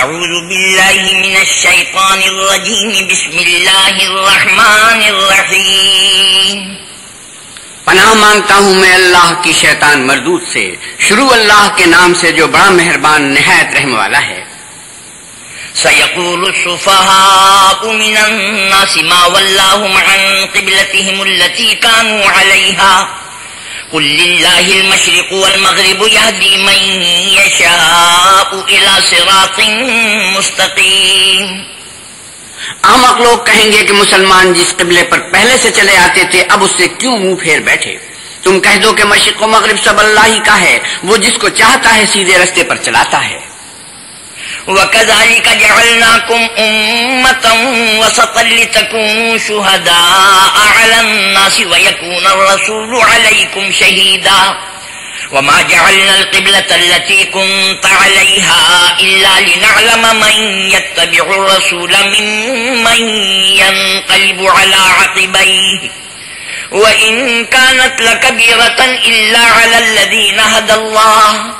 أعوذ بالله من الشيطان الرجيم. بسم الله الرحمن الرحيم. پناہ مانگتا ہوں میں اللہ کی شیطان مردود سے شروع اللہ کے نام سے جو بڑا مہربان نہایت رحم والا ہے۔ سيقول السفهاء من الناس ما ولاهم عن قبلتهم التي كانوا عليها۔ قل لله المشرق والمغرب يهدي من يشاء إلى صراط مستقيم۔ احمق لوگ کہیں گے کہ مسلمان جس قبلے پر پہلے سے چلے آتے تھے، اب اس سے کیوں منہ پھیر بیٹھے؟ تم کہہ دو کہ مشرق و مغرب سب اللہ ہی کا ہے، وہ جس کو چاہتا ہے سیدھے رستے پر چلاتا ہے۔ وكذلك جعلناكم أمة وسطا لتكونوا شهداء على الناس ويكون الرسول عليكم شهيدا وما جعلنا القبلة التي كنت عليها إلا لنعلم من يتبع الرسول ممن ينقلب على عقبيه وإن كانت لكبيرة إلا على الذين هدى الله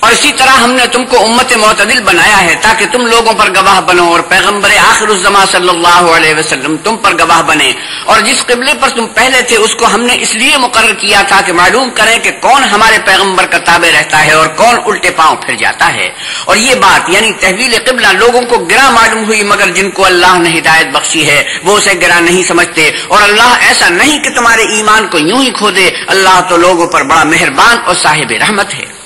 اور اسی طرح ہم نے تم کو امت معتدل بنایا ہے تاکہ تم لوگوں پر گواہ بنو اور پیغمبر آخر الزما صلی اللہ علیہ وسلم تم پر گواہ بنے۔ اور جس قبلے پر تم پہلے تھے اس کو ہم نے اس لیے مقرر کیا تھا کہ معلوم کریں کہ کون ہمارے پیغمبر کا تابع رہتا ہے اور کون الٹے پاؤں پھر جاتا ہے۔ اور یہ بات یعنی تحویل قبلہ لوگوں کو گرا معلوم ہوئی مگر جن کو اللہ نے ہدایت بخشی ہے، وہ اسے گرا نہیں سمجھتے۔ اور اللہ ایسا نہیں کہ تمہارے ایمان کو یوں ہی کھو دے، اللہ تو لوگوں پر بڑا مہربان اور صاحب رحمت ہے۔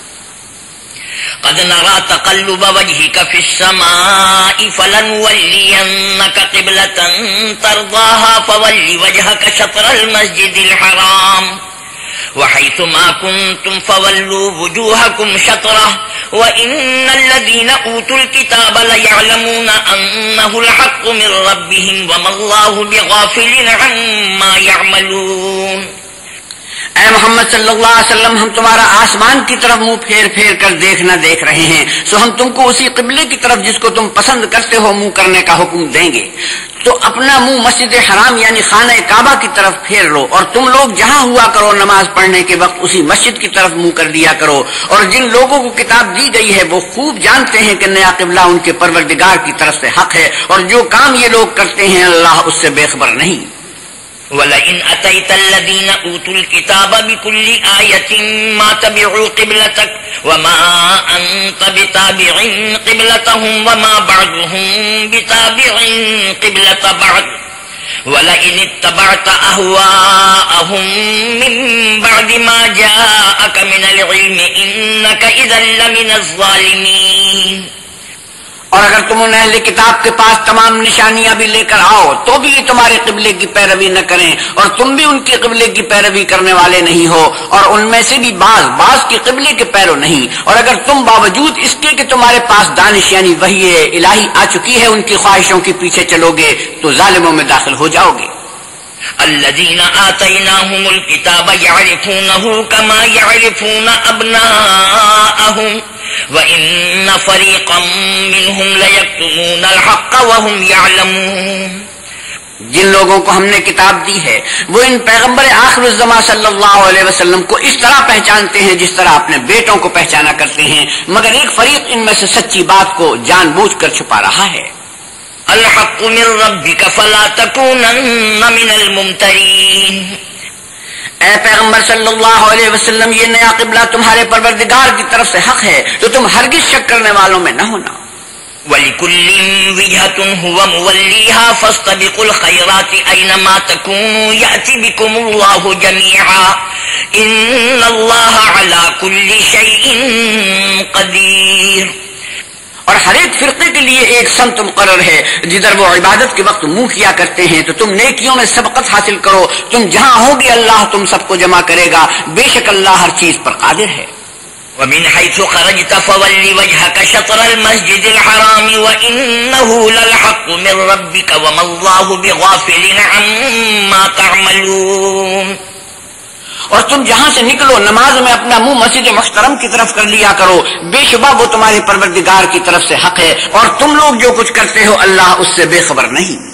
قد نرى تقلب وجهك في السماء فلنولينك قبلة ترضاها فول وجهك شطر المسجد الحرام. وحيث ما كنتم فولوا وجوهكم شطره، وإن الذين أوتوا الكتاب ليعلمون أنه الحق من ربهم وما الله بغافل عما يعملون. اے محمد صلی اللہ علیہ وسلم، ہم تمہارا آسمان کی طرف منہ پھیر پھیر کر دیکھنا دیکھ رہے ہیں۔ سو ہم تم کو اسی قبلے کی طرف جس کو تم پسند کرتے ہو منہ کرنے کا حکم دیں گے۔ تو اپنا منہ مسجد حرام یعنی خانہ کعبہ کی طرف پھیر لو اور تم لوگ جہاں ہوا کرو نماز پڑھنے کے وقت اسی مسجد کی طرف منہ کر دیا کرو۔ اور جن لوگوں کو کتاب دی گئی ہے، وہ خوب جانتے ہیں کہ نیا قبلہ ان کے پروردگار کی طرف سے حق ہے۔ اور جو کام یہ لوگ کرتے ہیں، اللہ اس سے بے خبر نہیں۔ ولئن أتيت الذين أوتوا الكتاب بكل آية ما تبعوا قبلتك وما أنت بتابع قبلتهم وما بعضهم بتابع قبلة بعض ولئن اتبعت أهواءهم من بعد ما جاءك من العلم إنك إذا لمن الظالمين اور اگر تم ان اہل کتاب کے پاس تمام نشانیاں بھی لے کر آؤ، تو بھی یہ تمہارے قبلے کی پیروی نہ کریں اور تم بھی ان کے قبلے کی پیروی کرنے والے نہیں ہو اور ان میں سے بھی بعض بعض کے قبلے کے پیرو نہیں۔ اور اگر تم باوجود اس کے کہ تمہارے پاس دانش یعنی وہی الہی آ چکی ہے، ان کی خواہشوں کے پیچھے چلو گے، تو ظالموں میں داخل ہو جاؤ گے۔ الذين آتيناهم الكتاب يعرفونه كما يعرفون أبناءهم وإن فريقا منهم ليكتمون الحق وهم يعلمون جن لوگوں کو ہم نے کتاب دی ہے، وہ ان پیغمبر آخر الزما صلی اللہ علیہ وسلم کو اس طرح پہچانتے ہیں جس طرح اپنے بیٹوں کو پہچانا کرتے ہیں، مگر ایک فریق ان میں سے سچی بات کو جان بوجھ کر چھپا رہا ہے۔ الحق من ربك فلا تكونن من الممترين. اے پیغمبر صلی اللہ علیہ وسلم یہ نیا قبلہ تمہارے پروردگار کی طرف سے حق ہے تو تم ہرگز شک کرنے والوں میں نہ ہونا۔ ولكل وجهة هو موليها فاستبقوا الخيرات أينما تكونوا يأتي بكم الله جميعا إن الله على كل شيء قدير. اور ہر ایک فرقے کے لیے ایک سمت مقرر ہے۔ جدھر وہ عبادت کے وقت منہ کیا کرتے ہیں، تو تم نیکیوں میں سبقت حاصل کرو۔ تم جہاں ہوگے، اللہ تم سب کو جمع کرے گا۔ بے شک اللہ ہر چیز پر قادر ہے۔ ومن حيث خرجت فول وجهك شطر المسجد الحرام وإنه للحق من ربك وما الله بغافل عما تعملون اور تم جہاں سے نکلو، نماز میں اپنا منہ مسجد محترم کی طرف کر لیا کرو۔ بے شبہ وہ تمہارے پروردگار کی طرف سے حق ہے اور تم لوگ جو کچھ کرتے ہو، اللہ اس سے بے خبر نہیں۔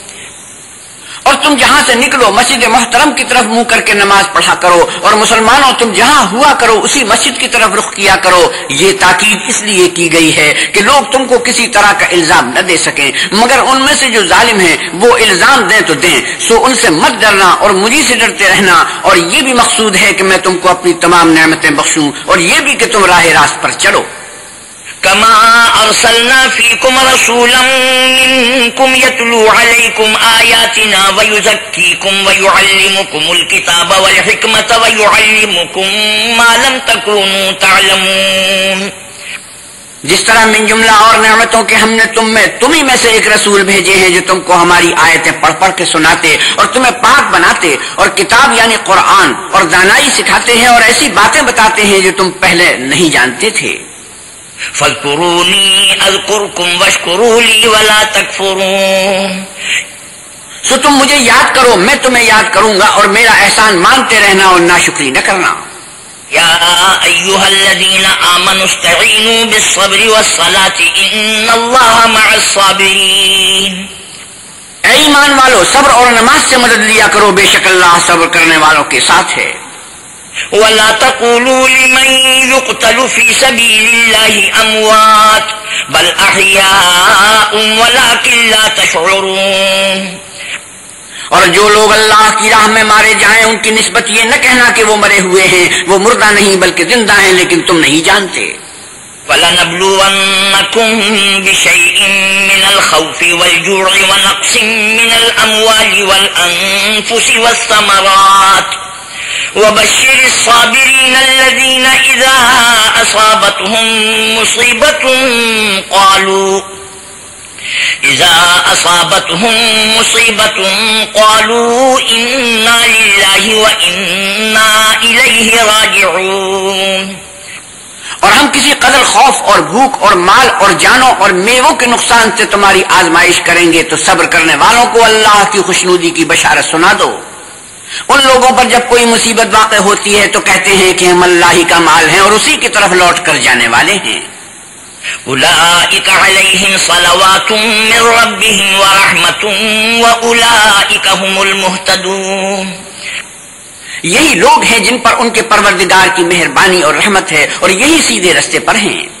اور تم جہاں سے نکلو، مسجد محترم کی طرف منہ کر کے نماز پڑھا کرو، اور مسلمانوں تم جہاں ہوا کرو، اسی مسجد کی طرف رخ کیا کرو۔ یہ تاکید اس لیے کی گئی ہے کہ لوگ تم کو کسی طرح کا الزام نہ دے سکیں، مگر ان میں سے جو ظالم ہیں، وہ الزام دیں تو دیں۔ سو ان سے مت ڈرنا اور مجھے سے ڈرتے رہنا۔ اور یہ بھی مقصود ہے کہ میں تم کو اپنی تمام نعمتیں بخشوں، اور یہ بھی کہ تم راہ راست پر چلو كما أرسلنا فيكم رسولا منكم يتلو عليكم آياتنا ويزكيكم ويعلمكم الكتاب والحكمة ويعلمكم ما لم تكونوا تعلمون. جس طرح من جملہ اور نعمتوں کے ہم نے تم میں تمہیں میں سے ایک رسول بھیجے ہیں جو تم کو ہماری آیتیں پڑھ پڑھ کے سناتے اور تمہیں پاک بناتے اور کتاب یعنی قرآن اور دانائی سکھاتے ہیں اور ایسی باتیں بتاتے ہیں جو تم پہلے نہیں جانتے تھے۔ فاذكروني اذكركم واشكروا لي ولا تكفرون. سو تم مجھے یاد کرو، میں تمہیں یاد کروں گا اور میرا احسان مانتے رہنا اور ناشکری نہ کرنا۔ يا أيها الذين آمنوا استعينوا بالصبر والصلاة إن الله مع الصابرين اے ایمان والو، صبر اور نماز سے مدد لیا کرو، بے شک اللہ صبر کرنے والوں کے ساتھ ہے۔ ولا تقولوا لمن يقتل في سبيل الله أموات بل أحياء ولكن لا تشعرون. اور جو لوگ اللہ کی راہ میں مارے جائیں ان کی نسبت یہ نہ کہنا کہ وہ مرے ہوئے ہیں وہ مردہ نہیں بلکہ زندہ ہیں لیکن تم نہیں جانتے۔ فَلَنَبْلُوَنَّكُمْ بِشَيْءٍ مِّنَ الْخَوْفِ وَالْجُوعِ وَنَقْصٍ مِّنَ الْأَمْوَالِ وَالْأَنفُسِ وَالثَّمَرَاتِ. وبشر الصابرين الذين إذا أصابتهم مصيبة قالوا إذا أصابتهم مصيبة قالوا إنا لله وإنا إليه راجعون اور ہم کسی قدر خوف اور بھوک اور مال اور جانوں اور میووں کے نقصان سے تمہاری آزمائش کریں گے تو صبر کرنے والوں کو اللہ کی خوشنودی کی بشارت سنا دو۔ ان لوگوں پر جب کوئی مصیبت واقع ہوتی ہے تو کہتے ہیں کہ ہم اللہ ہی کا مال ہیں اور اسی کی طرف لوٹ کر جانے والے ہیں۔ صلوات من هم المهتدون یہی لوگ ہیں جن پر ان کے پروردگار کی مہربانی اور رحمت ہے اور یہی سیدھے رستے پر ہیں۔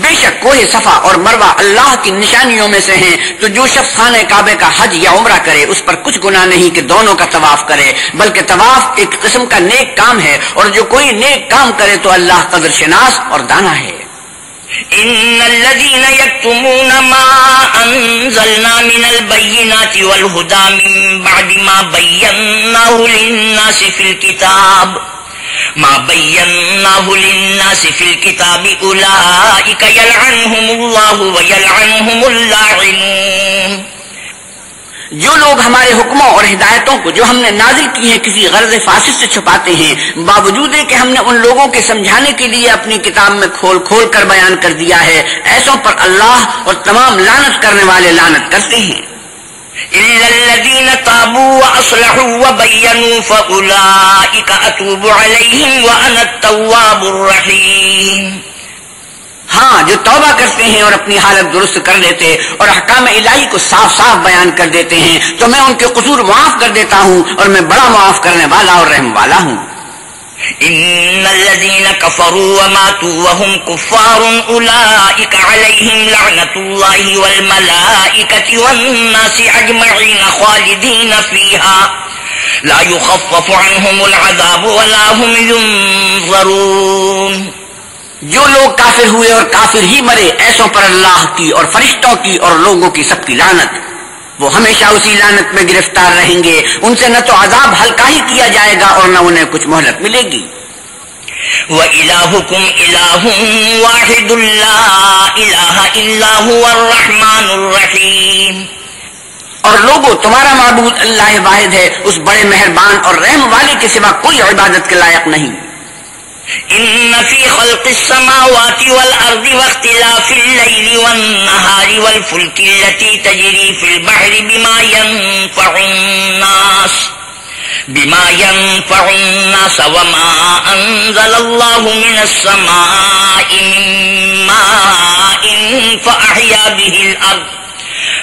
بے شک کوہ صفا اور مروا اللہ کی نشانیوں میں سے ہیں، تو جو شخص خانہ کعبے کا حج یا عمرہ کرے، اس پر کچھ گناہ نہیں کہ دونوں کا طواف کرے، بلکہ طواف ایک قسم کا نیک کام ہے اور جو کوئی نیک کام کرے تو اللہ قدر شناس اور دانا ہے۔ ان الذين يكتمون ما انزلنا من البينات والهدى من بعد ما بيناه للناس في الكتاب ما بيناه للناس في الكتاب أولئك يلعنهم الله ويلعنهم اللاعنون. جو لوگ ہمارے حکموں اور ہدایتوں کو جو ہم نے نازل کی ہیں کسی غرض فاسد سے چھپاتے ہیں، باوجود کہ ہم نے ان لوگوں کے سمجھانے کے لیے اپنی کتاب میں کھول کھول کر بیان کر دیا ہے، ایسوں پر اللہ اور تمام لانت کرنے والے لانت کرتے ہیں۔ إلا الذين تابوا وأصلحوا وبينوا فأولئك أتوب عليهم وأنا التواب الرحيم ہاں جو توبہ کرتے ہیں اور اپنی حالت درست کر دیتے اور حکام الہی کو صاف صاف بیان کر دیتے ہیں، تو میں ان کے قصور معاف کر دیتا ہوں اور میں بڑا معاف کرنے والا اور رحم والا ہوں۔ إن الذين كفروا وماتوا وهم كفار أولئك عليهم لعنة الله والملائكة والناس أجمعين خالدين فيها لا يخفف عنهم العذاب ولا هم ينظرون جو لوگ کافر ہوئے اور کافر ہی مرے، ایسوں پر اللہ کی اور فرشتوں کی اور لوگوں کی سب کی لعنت۔ وہ ہمیشہ اسی لانت میں گرفتار رہیں گے۔ ان سے نہ تو عذاب ہلکا ہی کیا جائے گا اور نہ انہیں کچھ مہلت ملے گی۔ وَإِلَاهُكُمْ إِلَاهٌ وَاحِدٌ لَا إِلَاهَ إِلَّا هُوَ الرَّحْمَنُ الرَّحِيمُ۔ اور لوگوں تمہارا معبود اللہ واحد ہے اس بڑے مہربان اور رحم والے کے سوا کوئی عبادت کے لائق نہیں۔ إن في خلق السماوات والأرض واختلاف الليل والنهار والفلك التي تجري في البحر بما ينفع الناس، بما ينفع الناس وما أنزل الله من السماء من ماء فأحيا به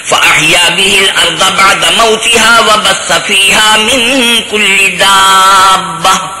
فأحيا به الأرض بعد موتها وبث فيها من كل دابة.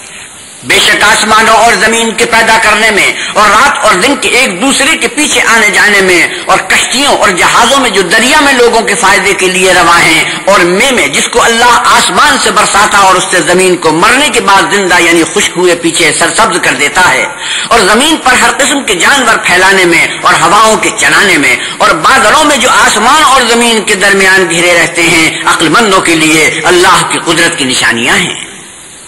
بے شک آسمانوں اور زمین کے پیدا کرنے میں اور رات اور دن کے ایک دوسرے کے پیچھے آنے جانے میں اور کشتیوں اور جہازوں میں جو دریا میں لوگوں کے فائدے کے لیے روا ہیں اور میں میں جس کو اللہ آسمان سے برساتا اور اس سے زمین کو مرنے کے بعد زندہ یعنی خشک ہوئے پیچھے سرسبز کر دیتا ہے اور زمین پر ہر قسم کے جانور پھیلانے میں اور ہواؤں کے چلانے میں اور بادلوں میں جو آسمان اور زمین کے درمیان گھرے رہتے ہیں عقل مندوں کے لیے اللہ کی قدرت کی نشانیاں ہیں۔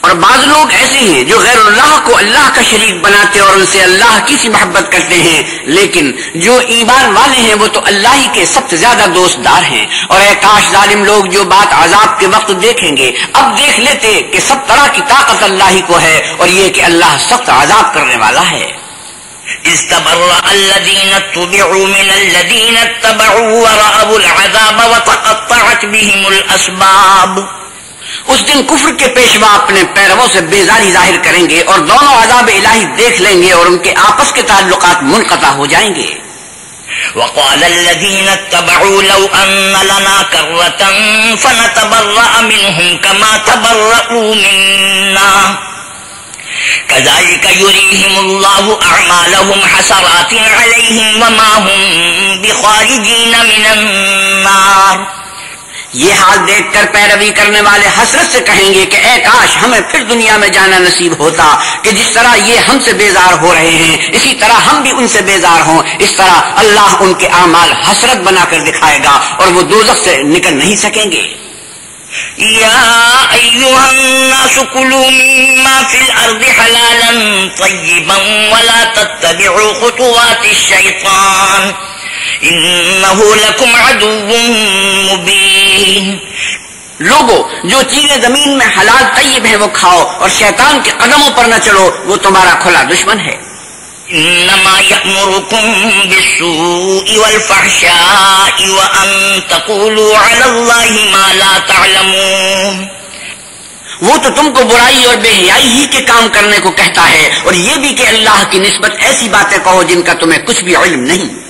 اور بعض لوگ ایسے ہیں جو غیر اللہ کو اللہ کا شریک بناتے اور ان سے اللہ کی سی محبت کرتے ہیں، لیکن جو ایمان والے ہیں وہ تو اللہ ہی کے سب سے زیادہ دوست دار ہیں۔ اور اے کاش ظالم لوگ جو بات عذاب کے وقت دیکھیں گے، اب دیکھ لیتے کہ سب طرح کی طاقت اللہ ہی کو ہے اور یہ کہ اللہ سخت عذاب کرنے والا ہے۔ استبرأ الذين اتبعوا من الذين اتبعوا ورأوا العذاب وتقطعت بهم الأسباب۔ اس دن کفر کے پیشوا اپنے پیرووں سے بیزاری ظاہر کریں گے اور دونوں عذاب الہی دیکھ لیں گے اور ان کے آپس کے تعلقات منقطع ہو جائیں گے۔ وقال الذين اتبعوا لو أن لنا كرة فنتبرأ منهم كما تبرأوا منا. كذلك يريهم الله أعمالهم حسرات عليهم وما هم بخارجين من النار. یہ حال دیکھ کر پیروی کرنے والے حسرت سے کہیں گے کہ اے کاش ہمیں پھر دنیا میں جانا نصیب ہوتا کہ جس طرح یہ ہم سے بیزار ہو رہے ہیں، اسی طرح ہم بھی ان سے بیزار ہوں۔ اس طرح اللہ ان کے اعمال حسرت بنا کر دکھائے گا اور وہ دوزخ سے نکل نہیں سکیں گے۔ يا أيها الناس كلوا مما في الأرض حلالا طيبا ولا تتبعوا خطوات الشيطان إنه لكم عدو مبين لوگو، جو چیزیں زمین میں حلال طیب ہیں وہ کھاؤ اور شیطان کے قدموں پر نہ چلو، وہ تمہارا کھلا دشمن ہے۔ إنما يأمركم بالسوء والفحشاء وأن تقولوا على الله ما لا تعلمون۔ وہ تو تم کو برائی اور بے حیائی ہی کے کام کرنے کو کہتا ہے اور یہ بھی کہ اللہ کی نسبت ایسی باتیں کہو جن کا تمہیں کچھ بھی علم نہیں۔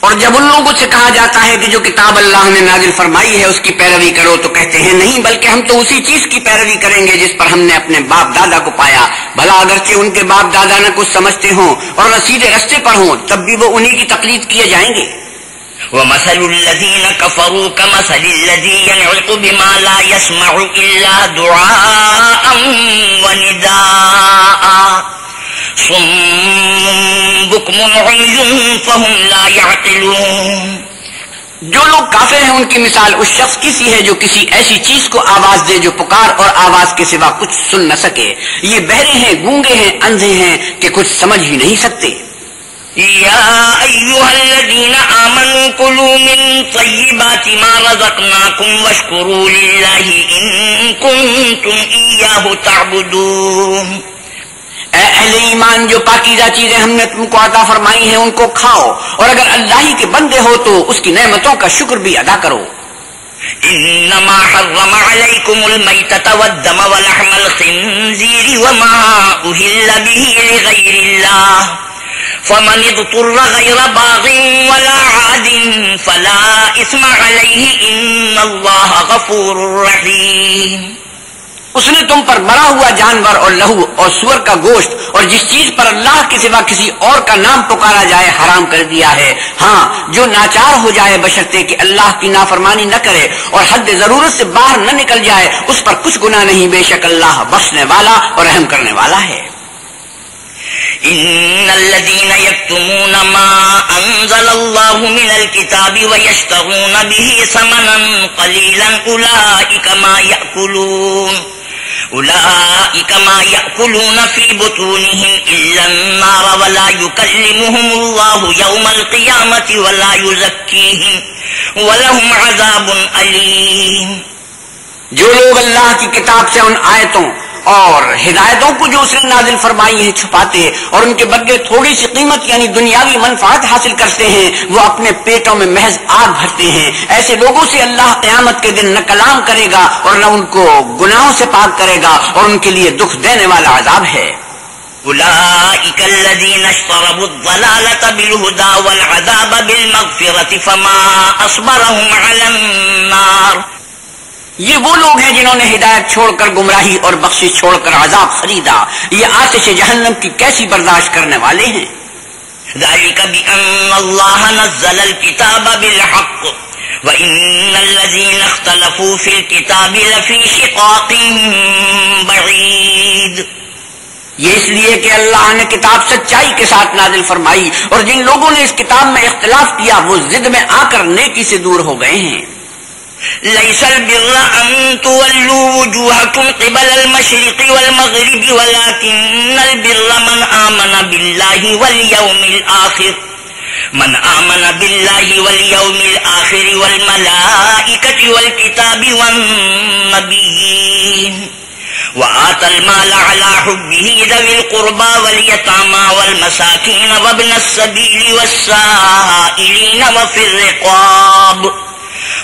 اور جب ان لوگوں سے کہا جاتا ہے کہ جو کتاب اللہ نے نازل فرمائی ہے، اس کی پیروی کرو، تو کہتے ہیں نہیں، بلکہ ہم تو اسی چیز کی پیروی کریں گے جس پر ہم نے اپنے باپ دادا کو پایا۔ بھلا اگرچہ ان کے باپ دادا نہ کچھ سمجھتے ہوں اور نہ سیدھے رستے پر ہوں، تب بھی وہ انہی کی تقلید کیے جائیں گے۔ ومثل الذين كفروا كمثل الذي ينعق بما لا يسمع إلا دعاء ونداء۔ صم بكم عمي فهم لا يعقلون. جو لوگ کافر ہیں ان کی مثال اس شخص کی سی ہے جو کسی ایسی چیز کو آواز دے جو پکار اور آواز کے سوا کچھ سن نہ سکے۔ یہ بہرے ہیں گونگے ہیں اندھے ہیں کہ کچھ سمجھ ہی نہیں سکتے۔ يا أيها الذين آمنوا كلوا من طيبات ما رزقناكم واشكروا لله إن كنتم إياه تعبدون۔ اے اہل ایمان، جو پاکیزہ چیزیں ہم نے تم کو عطا فرمائی ہیں، ان کو کھاؤ۔ اور اگر اللہ ہی کے بندے ہو تو اس کی نعمتوں کا شکر بھی ادا کرو۔ انما حرم عليكم الميتة والدم ولحم الخنزير وما اهل به لغير الله فمن اضطر غير باغ ولا عاد فلا اثم عليه ان الله غفور رحيم اس نے تم پر مرا ہوا جانور اور لہو اور سور کا گوشت اور جس چیز پر اللہ کے سوا کسی اور کا نام پکارا جائے حرام کر دیا ہے۔ ہاں جو ناچار ہو جائے بشرتے کہ اللہ کی نافرمانی نہ کرے اور حد ضرورت سے باہر نہ نکل جائے، اس پر کچھ گنا نہیں، بے شک اللہ بخشنے والا اور رحم کرنے والا ہے۔ ان الذين يكتمون ما انزل الله من الكتاب ويشترون به ثمنا قليلا اولئك ما ياكلون أولئك ما يأكلون في بطونهم إلا النار ولا يكلمهم الله يوم القيامة ولا يزكيهم ولهم عذاب أليم۔ جو لوگ اللہ کی کتاب سے ان آیتوں اور ہدایتوں کو جو اس نے نازل فرمائی ہیں چھپاتے اور ان کے بدلے تھوڑی سی قیمت یعنی دنیاوی منفعت حاصل کرتے ہیں، وہ اپنے پیٹوں میں محض آگ بھرتے ہیں۔ ایسے لوگوں سے اللہ قیامت کے دن نہ کلام کرے گا اور نہ ان کو گناہوں سے پاک کرے گا اور ان کے لیے دکھ دینے والا عذاب ہے۔ أولئك الذين اشتربوا الضلالة بالهدى والعذاب بالمغفرة فما أصبرهم على النار۔ یہ وہ لوگ ہیں جنہوں نے ہدایت چھوڑ کر گمراہی اور بخشش چھوڑ کر عذاب خریدا یہ آتش جہنم کی کیسی برداشت کرنے والے ہیں؟ ذلك بأن الله نزل الكتاب بالحق وإن الذين اختلفوا في الكتاب لفي شقاق بعيد. یہ اس لیے کہ اللہ نے کتاب سچائی کے ساتھ نازل فرمائی اور جن لوگوں نے اس کتاب میں اختلاف کیا وہ زد میں آ کر نیکی سے دور ہو گئے ہیں۔ ليس البر أن تولوا وجوهكم قبل المشرق والمغرب، ولكن البر من آمن بالله واليوم الآخر. من آمن بالله واليوم الآخر والملائكة والكتاب والنبيين. وآت المال على حبه ذوي القربى واليتامى والمساكين وابن السبيل والسائلين وفي الرقاب.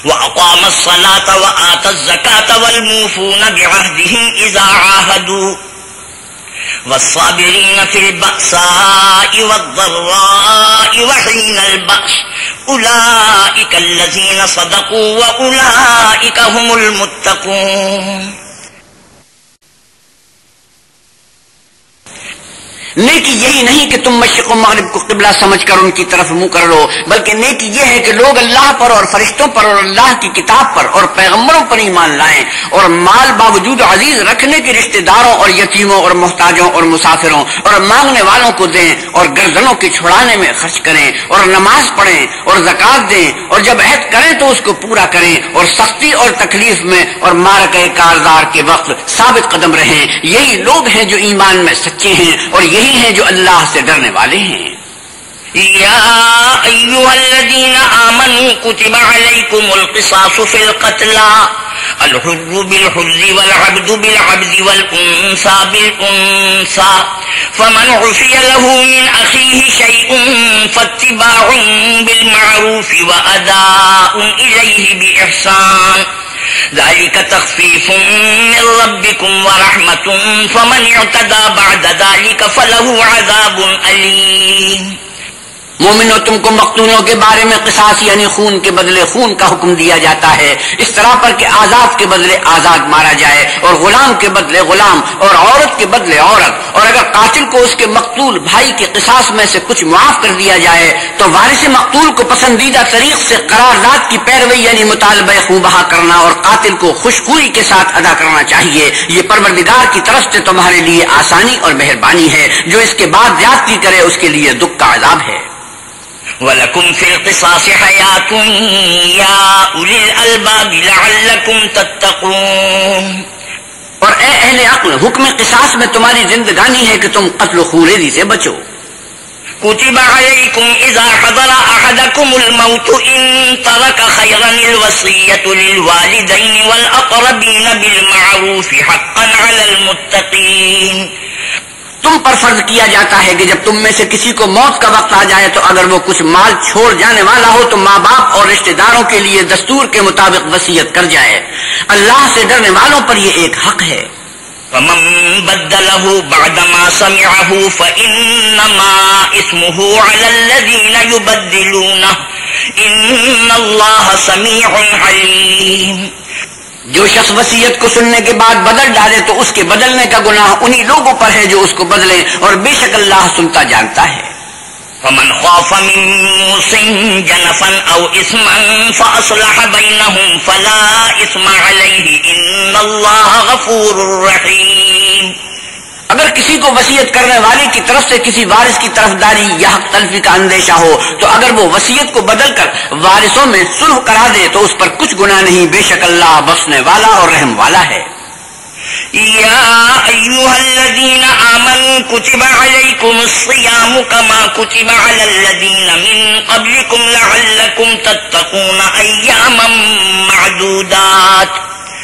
وأقام الصلاة وآت الزكاة والموفون بعهدهم إذا عاهدوا والصابرين في البأساء والضراء وحين البأس أولئك الذين صدقوا وأولئك هم المتقون نیکی یہی نہیں کہ تم مشرق و مغرب کو قبلہ سمجھ کر ان کی طرف منہ کر لو، بلکہ نیکی یہ ہے کہ لوگ اللہ پر اور فرشتوں پر اور اللہ کی کتاب پر اور پیغمبروں پر ایمان لائیں اور مال باوجود عزیز رکھنے کے رشتہ داروں اور یتیموں اور محتاجوں اور مسافروں اور مانگنے والوں کو دیں اور گردنوں کے چھڑانے میں خرچ کریں اور نماز پڑھیں اور زکات دیں اور جب عہد کریں تو اس کو پورا کریں اور سختی اور تکلیف میں اور مارک کارزار کے وقت ثابت قدم رہیں۔ یہی لوگ ہیں جو ایمان میں سچے ہیں اور یہی وہی ہیں جو اللہ سے ڈرنے والے ہیں۔ يا أيها الذين آمنوا كتب عليكم القصاص في القتلى الحر بالحر والعبد بالعبد والأنسى بالأنسى فمن عفي له من أخيه شيء فاتباع بالمعروف وأداء إليه بإحسان ذلك تخفيف من ربكم ورحمة فمن اعتدى بعد ذلك فله عذاب أليم مومنو تم کو مقتولوں کے بارے میں قصاص یعنی خون کے بدلے خون کا حکم دیا جاتا ہے۔ اس طرح پر کہ آزاد کے بدلے آزاد مارا جائے اور غلام کے بدلے غلام اور عورت کے بدلے عورت۔ اور اگر قاتل کو اس کے مقتول بھائی کے قصاص میں سے کچھ معاف کر دیا جائے، تو وارث مقتول کو پسندیدہ طریق سے قرارداد کی پیروی یعنی مطالبہ خون بہا کرنا اور قاتل کو خوشخوئی کے ساتھ ادا کرنا چاہیے۔ یہ پروردگار کی طرف سے تمہارے لیے آسانی اور مہربانی ہے۔ جو اس کے بعد زیادتی کرے، اس کے لیے دکھ کا عذاب ہے۔ ولكم في القصاص حياة يا أولي الألباب لعلكم تتقون اور اے اہل عقل حکم قصاص میں تمہاری زندگانی ہے کہ تم قتل و خوریدی سے بچو۔ كتب عليكم إذا حضر أحدكم الموت إن ترك خيرا الوصية للوالدين والأقربين بالمعروف حقا على المتقين تم پر فرض کیا جاتا ہے کہ جب تم میں سے کسی کو موت کا وقت آ جائے تو اگر وہ کچھ مال چھوڑ جانے والا ہو تو ماں باپ اور رشتہ داروں کے لیے دستور کے مطابق وسیعت کر جائے۔ اللہ سے ڈرنے والوں پر یہ ایک حق ہے۔ فمن بدله بعدما سمعه فإنما اسمه على الذين يبدلونه. إن الله سميع عليم. جو شخص وسیعت کو سننے کے بعد بدل ڈالے تو اس کے بدلنے کا گناہ انہی لوگوں پر ہے جو اس کو بدلے اور بے شک اللہ سنتا جانتا ہے۔ فمن خاف من موص جنفا او اسما فاصلح بينهم فلا اسم عليه ان الله غفور رحيم اگر کسی کو وسیعت کرنے والے کی طرف سے کسی وارث کی طرف داری یا حق تلفی کا اندیشہ ہو، تو اگر وہ وسیعت کو بدل کر وارثوں میں سلح کرا دے، تو اس پر کچھ گناہ نہیں۔ بے شک اللہ بخشنے والا اور رحم والا ہے۔ يا أيها الذين آمنوا كتب عليكم الصيام كما كتب على الذين من قبلكم لعلكم تتقون أياما معدودات۔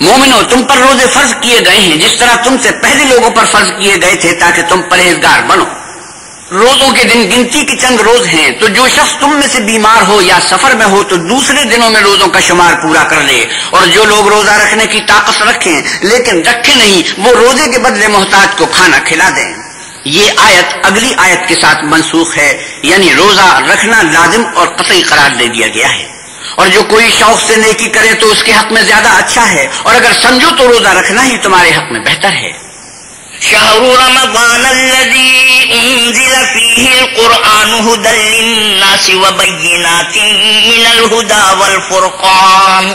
مومنو تم پر روزے فرض کیے گئے ہیں، جس طرح تم سے پہلے لوگوں پر فرض کیے گئے تھے تاکہ تم پرہیزگار بنو۔ روزوں کے دن گنتی کے چند روز ہیں، تو جو شخص تم میں سے بیمار ہو یا سفر میں ہو، تو دوسرے دنوں میں روزوں کا شمار پورا کر لے۔ اور جو لوگ روزہ رکھنے کی طاقت رکھیں، لیکن رکھے نہیں، وہ روزے کے بدلے محتاج کو کھانا کھلا دیں۔ یہ آیت اگلی آیت کے ساتھ منسوخ ہے یعنی روزہ رکھنا لازم اور قطعی قرار دے دیا گیا ہے۔ اور جو کوئی شوق سے نیکی کرے تو اس کے حق میں زیادہ اچھا ہے۔ اور اگر سمجھو تو روزہ رکھنا ہی تمہارے حق میں بہتر ہے۔ شهر رمضان الذي أنزل فيه القرآن هدى للناس وبينات من الهدى والفرقان۔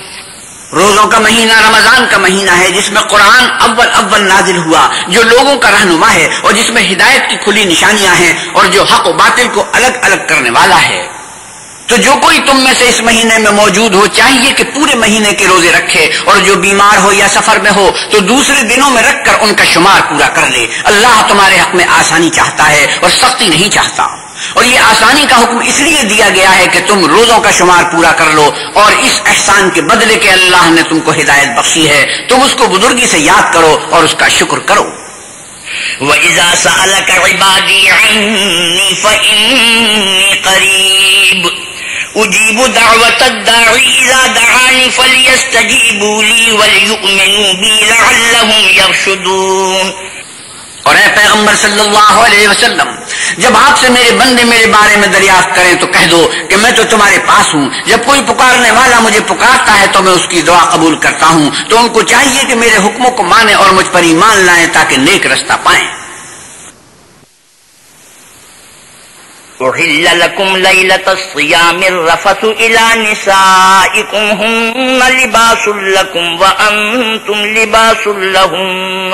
روزوں کا مہینہ، رمضان کا مہینہ ہے، جس میں قرآن اول اول نازل ہوا، جو لوگوں کا رہنما ہے اور جس میں ہدایت کی کھلی نشانیاں ہیں اور جو حق و باطل کو الگ الگ کرنے والا ہے۔ تو جو کوئی تم میں سے اس مہینے میں موجود ہو، چاہیے کہ پورے مہینے کے روزے رکھے اور جو بیمار ہو یا سفر میں ہو، تو دوسرے دنوں میں رکھ کر ان کا شمار پورا کر لے۔ اللہ تمہارے حق میں آسانی چاہتا ہے اور سختی نہیں چاہتا۔ اور یہ آسانی کا حکم اس لیے دیا گیا ہے کہ تم روزوں کا شمار پورا کر لو اور اس احسان کے بدلے کے اللہ نے تم کو ہدایت بخشی ہے، تم اس کو بزرگی سے یاد کرو اور اس کا شکر کرو۔ وَإِذَا سَأَلَكَ عِبَادِي عَنِّي فَإِنِّي قَرِيبٌ۔ اجیب دعوت الداعی اذا دعانی فلیستجیبوا لی ولیؤمنوا بی لعلہم یرشدون اور اے پیغمبر صلی اللہ علیہ وسلم، جب آپ سے میرے بندے میرے بارے میں دریافت کریں تو کہہ دو کہ میں تو تمہارے پاس ہوں۔ جب کوئی پکارنے والا مجھے پکارتا ہے تو میں اس کی دعا قبول کرتا ہوں۔ تو ان کو چاہیے کہ میرے حکموں کو مانے اور مجھ پر ایمان لائیں تاکہ نیک رستہ پائیں۔ أحل لكم ليلة الصيام الرفث إلى نسائكم هن لباس لكم وأنتم لباس لهم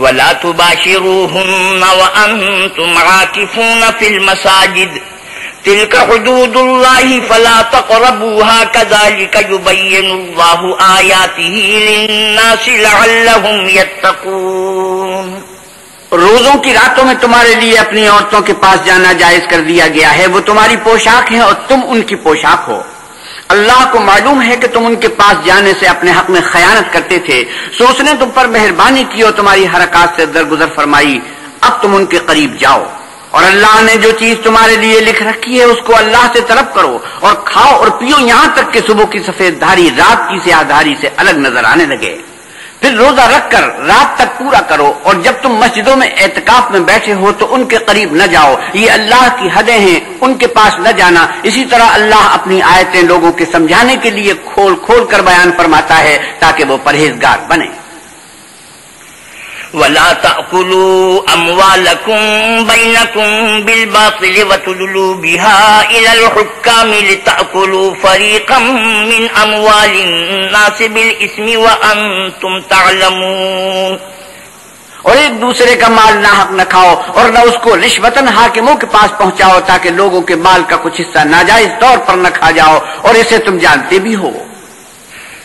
ولا تباشروهن وأنتم عاكفون في المساجد. تلك حدود الله فلا تقربوها كذلك يبين الله آياته للناس لعلهم يتقون. روزوں کی راتوں میں تمہارے لیے اپنی عورتوں کے پاس جانا جائز کر دیا گیا ہے. وہ تمہاری پوشاک ہے اور تم ان کی پوشاک ہو. اللہ کو معلوم ہے کہ تم ان کے پاس جانے سے اپنے حق میں خیانت کرتے تھے۔ سو اس نے تم پر مہربانی کی اور تمہاری حرکات سے درگزر فرمائی۔ اب تم ان کے قریب جاؤ۔ اور اللہ نے جو چیز تمہارے لیے لکھ رکھی ہے، اس کو اللہ سے طلب کرو اور کھاؤ اور پیو یہاں تک کہ صبح کی سفید دھاری رات کی سیاہ دھاری سے الگ نظر آنے لگے۔ پھر روزہ رکھ کر رات تک پورا کرو اور جب تم مسجدوں میں اعتکاف میں بیٹھے ہو تو ان کے قریب نہ جاؤ۔ یہ اللہ کی حدیں ہیں، ان کے پاس نہ جانا۔ اسی طرح اللہ اپنی آیتیں لوگوں کے سمجھانے کے لیے کھول کھول کر بیان فرماتا ہے تاکہ وہ پرہیزگار بنے۔ ولا تأكلوا أموالكم بينكم بالباطل وتدلوا بها إلى الحكام لتأكلوا فريقا من أموال الناس بالإثم وأنتم تعلمون اور ایک دوسرے کا مال نہ حق نہ کھاؤ اور نہ اس کو رشوتن حاکموں کے پاس پہنچاؤ تاکہ لوگوں کے مال کا کچھ حصہ ناجائز طور پر نہ کھا جاؤ اور اسے تم جانتے بھی ہو۔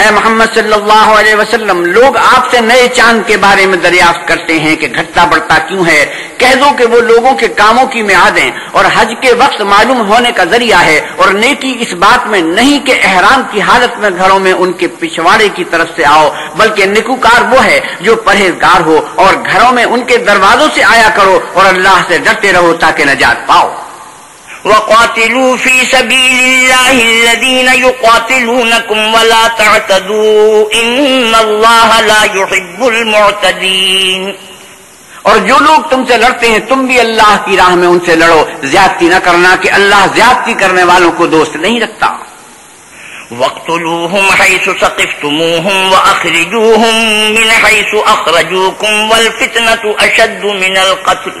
اے محمد صلی اللہ علیہ وسلم، لوگ آپ سے نئے چاند کے بارے میں دریافت کرتے ہیں کہ گھٹتا بڑھتا کیوں ہے۔ کہہ دو کہ وہ لوگوں کے کاموں کی میادیں اور حج کے وقت معلوم ہونے کا ذریعہ ہے اور نیکی اس بات میں نہیں کہ احرام کی حالت میں گھروں میں ان کے پچھواڑے کی طرف سے آؤ، بلکہ نکوکار وہ ہے جو پرہیزگار ہو اور گھروں میں ان کے دروازوں سے آیا کرو اور اللہ سے ڈرتے رہو تاکہ نجات پاؤ۔ وقاتلوا في سبيل الله الذين يقاتلونكم ولا تعتدوا. إن الله لا يحب المعتدين. اور جو لوگ تم سے لڑتے ہیں تم بھی اللہ کی راہ میں ان سے لڑو۔ زیادتی نہ کرنا کہ اللہ زیادتی کرنے والوں کو دوست نہیں رکھتا۔ وَاقْتُلُوهُمْ حَيْثُ سَقِفْتُمُوهُمْ وَأَخْرِجُوهُمْ مِنْ حَيْثُ أَخْرَجُوكُمْ وَالْفِتْنَةُ أَشَدُّ مِنَ الْقَتْلِ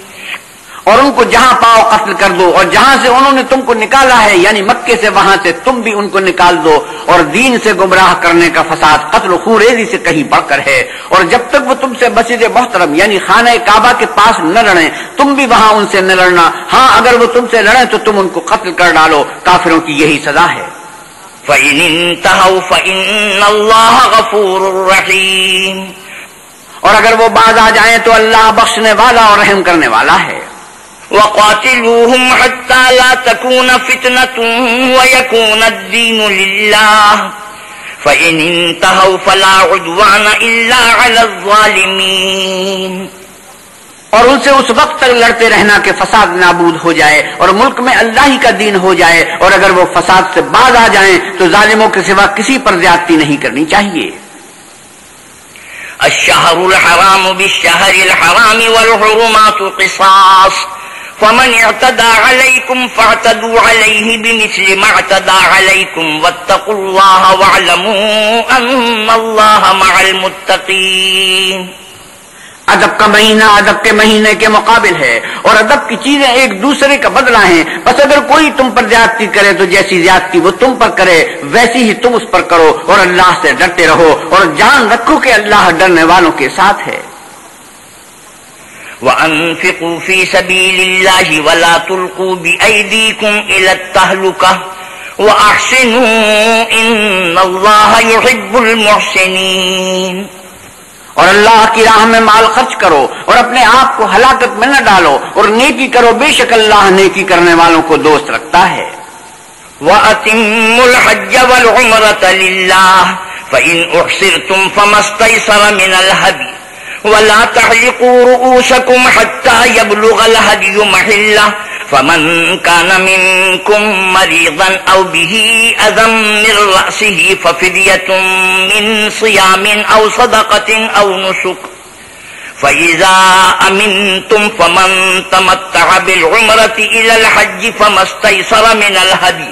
اور ان کو جہاں پاؤ قتل کر دو اور جہاں سے انہوں نے تم کو نکالا ہے یعنی مکے سے وہاں سے تم بھی ان کو نکال دو اور دین سے گمراہ کرنے کا فساد قتل خوریزی سے کہیں بڑھ کر ہے۔ اور جب تک وہ تم سے مسجد محترم یعنی خانہ کعبہ کے پاس نہ لڑیں تم بھی وہاں ان سے نہ لڑنا۔ ہاں اگر وہ تم سے لڑیں تو تم ان کو قتل کر ڈالو۔ کافروں کی یہی سزا ہے۔ فَإِنِ فَإِنَّ اللَّهَ غَفُورٌ رَحِيمٌ۔ اور اگر وہ باز آ جائیں تو اللہ بخشنے والا اور رحم کرنے والا ہے۔ وقاتلوهم حتى لا تكون فتنة ويكون الدين لله. فإن انتهوا فلا عدوان إلا على الظالمين. اور ان سے اس وقت تک لڑتے رہنا کہ فساد نابود ہو جائے اور ملک میں اللہ ہی کا دین ہو جائے اور اگر وہ فساد سے باز آ جائیں تو ظالموں کے سوا کسی پر زیادتی نہیں کرنی چاہیے۔ الشهر الحرام بالشهر الحرام والحرمات قصاص. فمن اعتدى عليكم فاعتدوا عليه بمثل ما اعتدى عليكم واتقوا الله واعلموا أن الله مع المتقين. ادب کا مہینہ، ادب کے مہینے کے مقابل ہے اور ادب کی چیزیں ایک دوسرے کا بدلہ ہیں۔ بس اگر کوئی تم پر زیادتی کرے تو جیسی زیادتی وہ تم پر کرے، ویسی ہی تم اس پر کرو اور اللہ سے ڈرتے رہو اور جان رکھو کہ اللہ ڈرنے والوں کے ساتھ ہے۔ وأنفقوا في سبيل الله ولا تلقوا بأيديكم إلى التهلكة وأحسنوا إن الله يحب المحسنين۔ اور اللہ کی راہ میں مال خرچ کرو اور اپنے آپ کو ہلاکت میں نہ ڈالو اور نیکی کرو، بے شک اللہ نیکی کرنے والوں کو دوست رکھتا ہے۔ وَأَتِمُّ الْحَجَّ وَالْعُمْرَةَ لِلَّهِ فَإِنْ أُحْسِرْتُمْ فَمَسْتَيْسَرَ مِنَ الْهَدِيِّ۔ ولا تحلقوا رؤوسكم حتى يبلغ الهدي محله فمن كان منكم مريضا أو به أذى من رأسه ففدية من صيام أو صدقة أو نسك. فإذا أمنتم فمن تمتع بالعمرة إلى الحج فما استيسر من الهدي.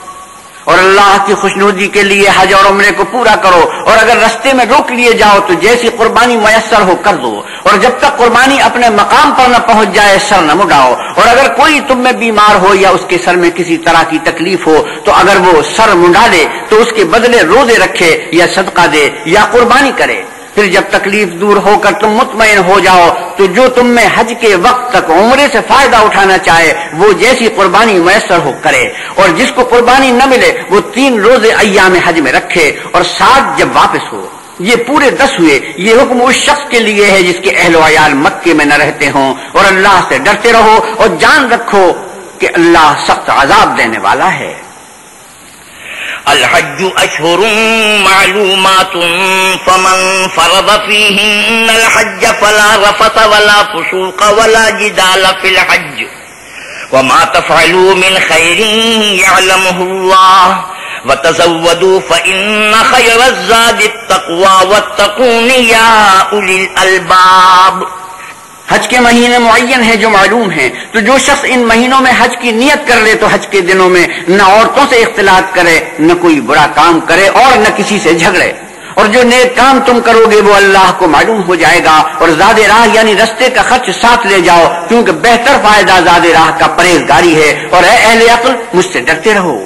اور اللہ کی خوشنودی کے لیے حج اور عمرے کو پورا کرو اور اگر رستے میں روک لیے جاؤ تو جیسی قربانی میسر ہو کر دو اور جب تک قربانی اپنے مقام پر نہ پہنچ جائے سر نہ مڈاؤ اور اگر کوئی تم میں بیمار ہو یا اس کے سر میں کسی طرح کی تکلیف ہو تو اگر وہ سر منڈا دے تو اس کے بدلے روزے رکھے یا صدقہ دے یا قربانی کرے۔ پھر جب تکلیف دور ہو کر تم مطمئن ہو جاؤ، تو جو تم میں حج کے وقت تک عمرے سے فائدہ اٹھانا چاہے، وہ جیسی قربانی میسر ہو کرے۔ اور جس کو قربانی نہ ملے، وہ تین روزے ایام حج میں رکھے اور سات جب واپس ہو۔ یہ پورے دس ہوئے۔ یہ حکم اس شخص کے لیے ہے جس کے اہل و عیال مکے میں نہ رہتے ہوں۔ اور اللہ سے ڈرتے رہو اور جان رکھو کہ اللہ سخت عذاب دینے والا ہے۔ الحج أشهر معلومات، فمن فرض فيهن الحج فلا رفت ولا فسوق ولا جدال في الحج. وما تفعلوا من خير يعلمه الله. وتزودوا فإن خير الزاد التقوى والتقون يا أولي الألباب. حج کے مہینے معین ہیں جو معلوم ہیں۔ تو جو شخص ان مہینوں میں حج کی نیت کر لے تو حج کے دنوں میں نہ عورتوں سے اختلاط کرے، نہ کوئی برا کام کرے اور نہ کسی سے جھگڑے۔ اور جو نیک کام تم کرو گے وہ اللہ کو معلوم ہو جائے گا اور زیادہ راہ یعنی رستے کا خرچ ساتھ لے جاؤ، کیونکہ بہتر فائدہ زیادہ راہ کا پرہیزگاری ہے۔ اور اے اہل عقل، مجھ سے ڈرتے رہو۔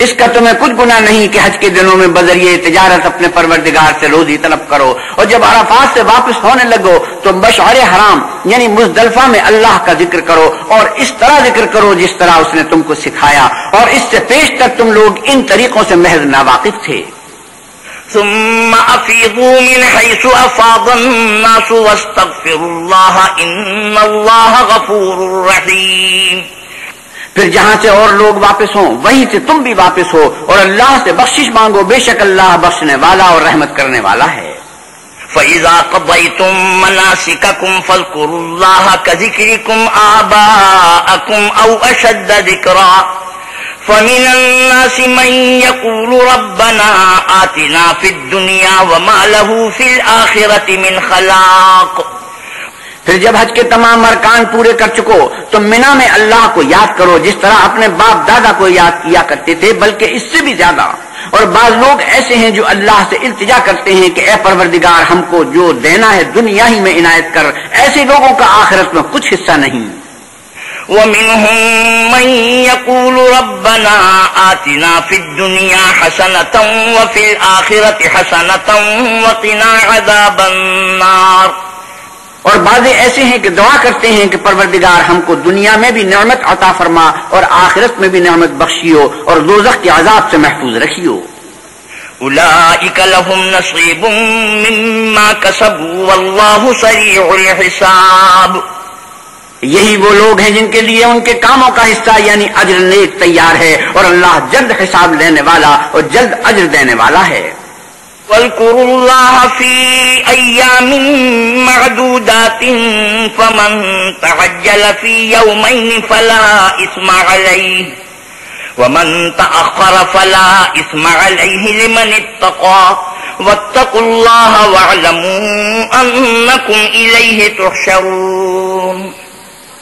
اس کا تمہیں کچھ گناہ نہیں کہ حج کے دنوں میں بذریعے تجارت اپنے پروردگار سے روزی طلب کرو اور جب عرفات سے واپس ہونے لگو تو بشعر حرام یعنی مزدلفہ میں اللہ کا ذکر کرو اور اس طرح ذکر کرو جس طرح اس نے تم کو سکھایا اور اس سے پیش تک تم لوگ ان طریقوں سے محض ناواقف تھے۔ ثم أفيضوا من حيث أفاض الناس واستغفروا الله إن الله غفور رحيم۔ پھر جہاں سے اور لوگ واپس ہوں، وہیں سے تم بھی واپس ہو اور اللہ سے بخشش مانگو، بے شک اللہ بخشنے والا اور رحمت کرنے والا ہے۔ فَإِذَا قَضَيْتُم مَّنَاسِكَكُمْ فَاذْكُرُوا اللَّهَ كَذِكْرِكُمْ آبَاءَكُمْ أَوْ أَشَدَّ ذِكْرًا فَمِنَ النَّاسِ مَن يَقُولُ رَبَّنَا آتِنَا فِي الدُّنْيَا وَمَا لَهُ فِي الْآخِرَةِ مِنْ خَلَاقٍ پھر جب حج کے تمام ارکان پورے کر چکو، تو مینا میں اللہ کو یاد کرو، جس طرح اپنے باپ دادا کو یاد کیا کرتے تھے، بلکہ اس سے بھی زیادہ۔ اور بعض لوگ ایسے ہیں جو اللہ سے التجا کرتے ہیں کہ اے پروردگار، ہم کو جو دینا ہے دنیا ہی میں عنایت کر۔ ایسے لوگوں کا آخرت میں کچھ حصہ نہیں۔ ومنهم من يقول ربنا آتنا في الدنيا حسنة وفي الآخرة حسنة وقنا عذاب النار۔ اور بعض ایسے ہیں کہ دعا کرتے ہیں کہ پروردگار ہم کو دنیا میں بھی نعمت عطا فرما اور آخرت میں بھی نعمت بخشیو اور دوزخ کے عذاب سے محفوظ رکھیو۔ أولئك لهم نصيب مما كسبوا والله سريع الحساب۔ یہی وہ لوگ ہیں جن کے لیے ان کے کاموں کا حصہ یعنی اجر نیک تیار ہے اور اللہ جلد حساب لینے والا اور جلد اجر دینے والا ہے۔ واذكروا الله في أيام معدودات فمن تعجل في يومين فلا إثم عليه ومن تأخر فلا إثم عليه لمن اتقى واتقوا الله واعلموا أنكم إليه تحشرون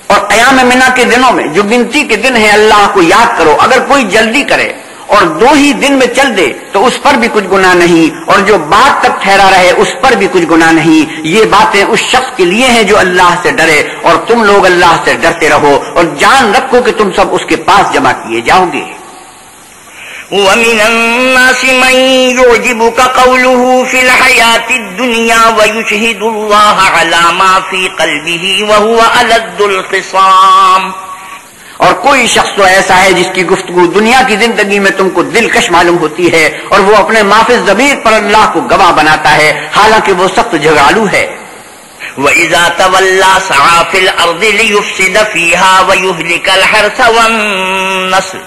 اور قیام منا کے دنوں میں جو گنتی کے دن ہے اللہ کو یاد کرو، اگر کوئی جلدی کرے اور دو ہی دن میں چل دے تو اس پر بھی کچھ گناہ نہیں، اور جو بات تک ٹھہرا رہے اس پر بھی کچھ گناہ نہیں۔ یہ باتیں اس شخص کے لیے ہیں جو اللہ سے ڈرے، اور تم لوگ اللہ سے ڈرتے رہو، اور جان رکھو کہ تم سب اس کے پاس جمع کیے جاؤ گے۔ ومن الناس من يعجبك قوله في الحياة الدنيا ويشهد الله على ما في قلبه وهو ألد الخصام اور کوئی شخص تو ایسا ہے جس کی گفتگو دنیا کی زندگی میں تم کو دلکش معلوم ہوتی ہے اور وہ اپنے معافظ ضمیر پر اللہ کو گواہ بناتا ہے، حالانکہ وہ سخت جھگڑالو ہے۔ وَإِذَا تَوَلَّى سَعَى فِي الْأَرْضِ لِيُفْسِدَ فِيهَا وَيُهْلِكَ الْحَرْثَ وَالنَّسْلَ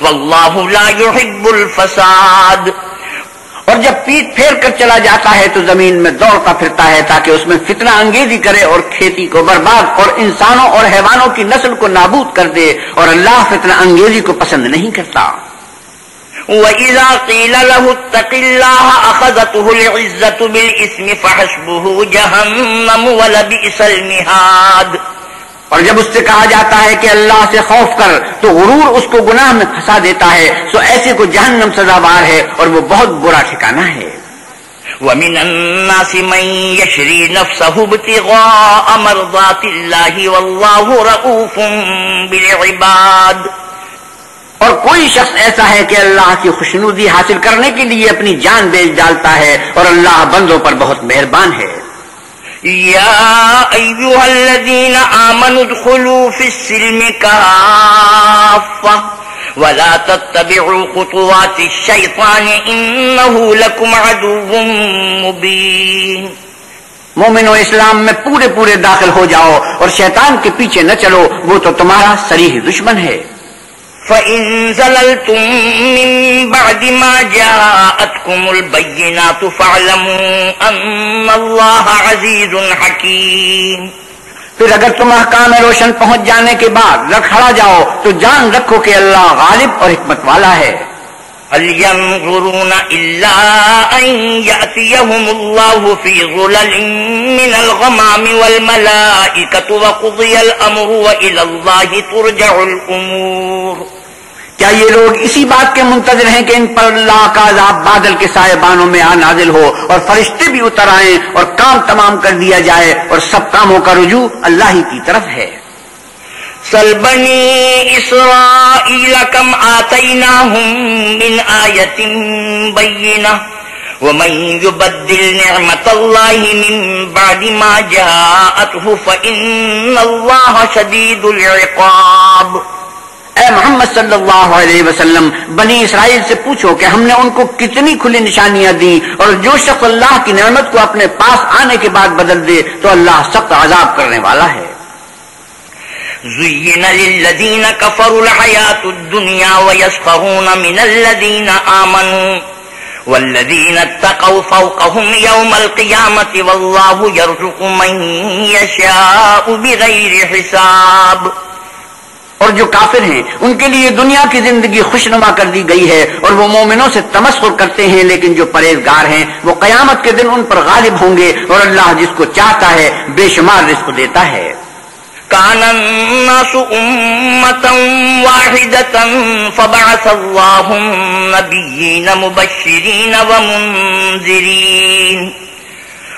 وَاللَّهُ لَا يُحِبُّ الْفَسَادَ اور جب پیٹ پھیر کر چلا جاتا ہے تو زمین میں دوڑتا پھرتا ہے تاکہ اس میں فتنہ انگیزی کرے اور کھیتی کو برباد اور انسانوں اور حیوانوں کی نسل کو نابود کر دے اور اللہ فتنہ انگیزی کو پسند نہیں کرتا۔ وَإِذَا قِيلَ لَهُ اتَّقِ اللَّهَ أَخَذَتْهُ الْعِزَّةُ بِالْإِثْمِ فَحَسْبُهُ جَهَنَّمُ وَلَبِئْسَ الْمِهَادُ۔ اور جب اس سے کہا جاتا ہے کہ اللہ سے خوف کر تو غرور اس کو گناہ میں پھنسا دیتا ہے سو ایسے کو جہنم سزاوار ہے اور وہ بہت برا ٹھکانہ ہے۔ ومن الناس من يشري نفسه ابتغاء مرضات الله والله رؤوف بالعباد۔ اور کوئی شخص ایسا ہے کہ اللہ کی خوشنودی حاصل کرنے کے لیے اپنی جان بیچ ڈالتا ہے اور اللہ بندوں پر بہت مہربان ہے۔ يا أيها الذين آمنوا ادخلوا في السلم كافة ولا تتبعوا خطوات الشيطان إنه لكم عدو مبين مومن و اسلام میں پورے پورے داخل ہو جاؤ اور شیطان کے پیچھے نہ چلو، وہ تو تمہارا سریح دشمن ہے۔ فإن زللتم من بعد ما جاءتكم البينات فاعلموا أن الله عزيز حكيم پھر اگر تم احکام روشن پہنچ جانے کے بعد رکھڑا جاؤ تو جان رکھو کہ اللہ غالب اور حکمت والا ہے۔ هل ينظرون إلا أن يأتيهم الله في ظلل من الغمام والملائكة وقضي الأمر وإلى الله ترجع الأمور کیا یہ لوگ اسی بات کے منتظر ہیں کہ ان پر اللہ کا عذاب بادل کے سائے بانوں میں آ نازل ہو اور فرشتے بھی اتر آئیں اور کام تمام کر دیا جائے اور سب کاموں کا رجوع اللہ ہی کی طرف ہے۔ سل بنی اسرائیل کم آتیناہم من آیت بینہ ومن يبدل نعمت اللہ من بعد ما جاءته فإن اللہ شدید العقاب۔ اے محمد صلی اللہ علیہ وسلم، بنی اسرائیل سے پوچھو کہ ہم نے ان کو کتنی کھلی نشانیاں دی اور جو شخص اللہ کی نعمت کو اپنے پاس آنے کے بعد بدل دے تو اللہ سخت عذاب کرنے والا ہے۔ زين للذين كفروا الحياة الدنيا ويسخرون من الذين آمنوا والذين اتقوا فوقهم يوم القيامة والله يرزق من يشاء بغير حساب۔ اور جو کافر ہیں، ان کے لیے دنیا کی زندگی خوشنما کر دی گئی ہے اور وہ مومنوں سے تمسخر کرتے ہیں، لیکن جو پرہیزگار ہیں، وہ قیامت کے دن ان پر غالب ہوں گے اور اللہ جس کو چاہتا ہے، بے شمار رزق دیتا ہے۔ كان الناس أمة واحدة فبعث الله النبيين مبشرين ومنذرين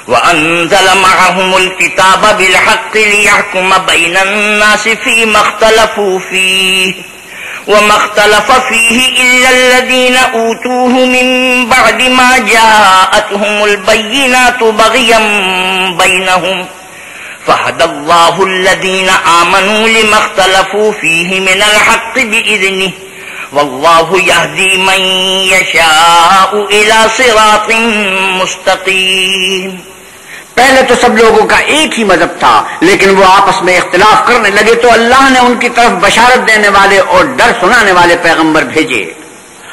وأنزل معهم الكتاب بالحق ليحكم بين الناس فيما اختلفوا فيه وما اختلف فيه إلا الذين أوتوه من بعد ما جاءتهم البينات بغيا بينهم فهدى الله الذين آمنوا لما اختلفوا فيه من الحق بإذنه والله يهدي من يشاء إلى صراط مستقيم پہلے تو سب لوگوں کا ایک ہی مذہب تھا، لیکن وہ آپس میں اختلاف کرنے لگے تو اللہ نے ان کی طرف بشارت دینے والے اور ڈر سنانے والے پیغمبر بھیجے۔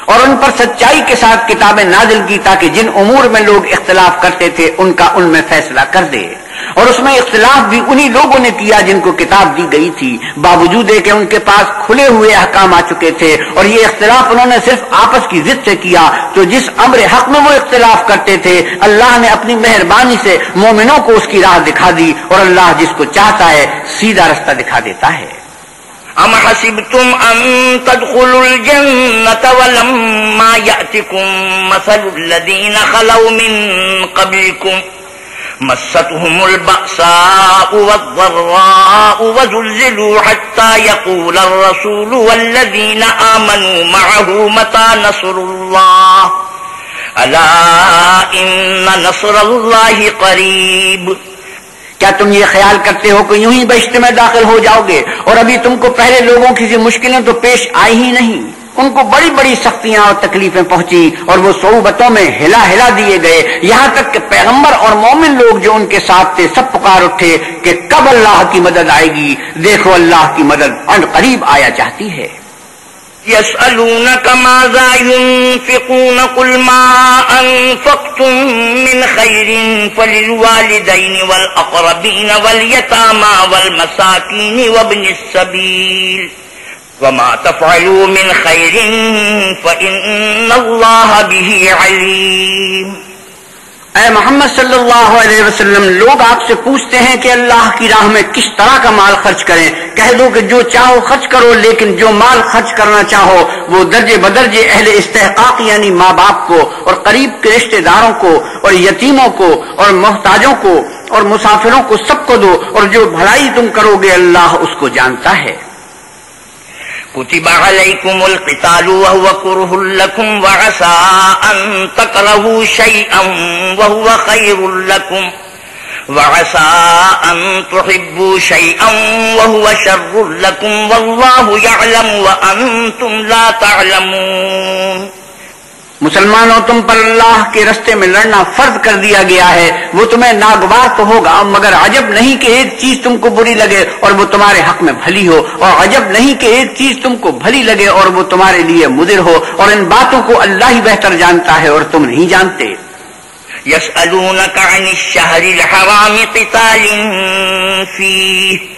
اور ان پر سچائی کے ساتھ کتابیں نازل کی تاکہ جن امور میں لوگ اختلاف کرتے تھے، ان کا ان میں فیصلہ کر دے۔ اور اس میں اختلاف بھی انہی لوگوں نے کیا جن کو کتاب دی گئی تھی۔ باوجود کہ ان کے پاس کھلے ہوئے احکام آ چکے تھے اور یہ اختلاف انہوں نے صرف آپس کی ضد سے کیا، تو جس امر حق میں وہ اختلاف کرتے تھے، اللہ نے اپنی مہربانی سے مومنوں کو اس کی راہ دکھا دی اور اللہ جس کو چاہتا ہے، سیدھا رستہ دکھا دیتا ہے۔ ام حسبتم ان تدخلوا الجنة ولما يأتكم مثل الذين خلوا من قبلكم مستهم البأساء والضراء وزلزلوا حتى يقول الرسول والذين آمنوا معه متى نصر الله؟ ألا إن نصر الله قريب. کیا تم یہ خیال کرتے ہو کہ یوں ہی بشت میں داخل ہو جاؤ گے؟ اور ابھی تم کو پہلے لوگوں کی مشکلیں تو پیش آئی ہی نہیں۔ ان کو بڑی بڑی سختیاں اور تکلیفیں پہنچی اور وہ صعوبتوں میں ہلا ہلا دیے گئے۔ یہاں تک کہ پیغمبر اور مومن لوگ جو ان کے ساتھ تھے، سب پکار اٹھے کہ کب اللہ کی مدد آئے گی۔ دیکھو اللہ کی مدد ان قریب آیا چاہتی ہے۔ يسألونك ماذا ينفقون قل ما أنفقتم من خير فللوالدين والأقربين واليتامى والمساكين وابن السبيل وما تفعلوا من خير فإن الله به عليم اے محمد صلی اللہ علیہ وسلم، لوگ آپ سے پوچھتے ہیں کہ اللہ کی راہ میں کس طرح کا مال خرچ کریں۔ کہہ دو کہ جو چاہو خرچ کرو، لیکن جو مال خرچ کرنا چاہو، وہ درجے بدرجے اہل استحقاق یعنی ماں باپ کو اور قریب کے رشتے داروں کو اور یتیموں کو اور محتاجوں کو اور مسافروں کو سب کو دو اور جو بھلائی تم کرو گے، اللہ اس کو جانتا ہے۔ كتب عليكم القتال وهو كره لكم وعسى أن تكرهوا شيئا وهو خير لكم وعسى أن تحبوا شيئا وهو شر لكم والله يعلم وأنتم لا تعلمون مسلمانوں، تم پر اللہ کے رستے میں لڑنا فرض کر دیا گیا ہے۔ وہ تمہیں ناگوار تو ہوگا، مگر عجب نہیں کہ ایک چیز تم کو بری لگے اور وہ تمہارے حق میں بھلی ہو۔ اور عجب نہیں کہ ایک چیز تم کو بھلی لگے اور وہ تمہارے لیے مدر ہو۔ اور ان باتوں کو اللہ ہی بہتر جانتا ہے اور تم نہیں جانتے۔ يسألونك عن الشهر الحرام قتال فيه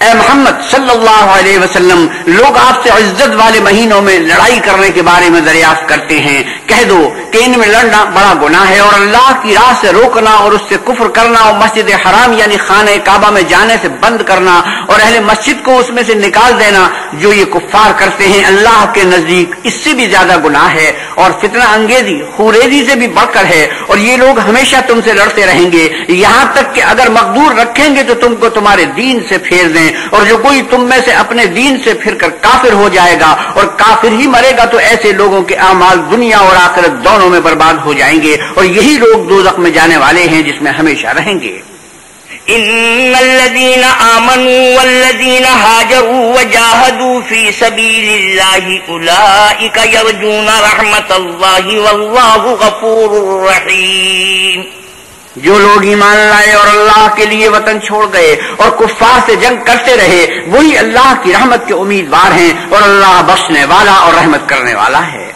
اے محمد صلی اللہ علیہ وسلم، لوگ آپ سے عزت والے مہینوں میں لڑائی کرنے کے بارے میں دریافت کرتے ہیں۔ کہہ دو کہ ان میں لڑنا بڑا گناہ ہے اور اللہ کی راہ سے روکنا اور اس سے کفر کرنا اور مسجد حرام یعنی خانہ کعبہ میں جانے سے بند کرنا اور اہل مسجد کو اس میں سے نکال دینا، جو یہ کفار کرتے ہیں، اللہ کے نزدیک اس سے بھی زیادہ گناہ ہے اور فتنہ انگیزی، خوریزی سے بھی بڑھ کر ہے اور یہ لوگ ہمیشہ تم سے لڑتے رہیں گے۔ یہاں تک کہ اگر مقدور رکھیں گے تو تم کو تمہارے دین سے پھیر دیں ہیں اور جو کوئی تم میں سے اپنے دین سے پھر کر کافر ہو جائے گا اور کافر ہی مرے گا تو ایسے لوگوں کے اعمال دنیا اور آخرت دونوں میں برباد ہو جائیں گے اور یہی لوگ دو میں جانے والے ہیں جس میں ہمیشہ رہیں گے۔ ان الذين امنوا والذين هاجروا وجاهدوا في سبيل الله اولئك يرجون رحمه الله والله غفور رحيم جو لوگ ایمان لائے اور اللہ کے لیے وطن چھوڑ گئے اور کفار سے جنگ کرتے رہے، وہی اللہ کی رحمت کے امیدوار ہیں اور اللہ بخشنے والا اور رحمت کرنے والا ہے۔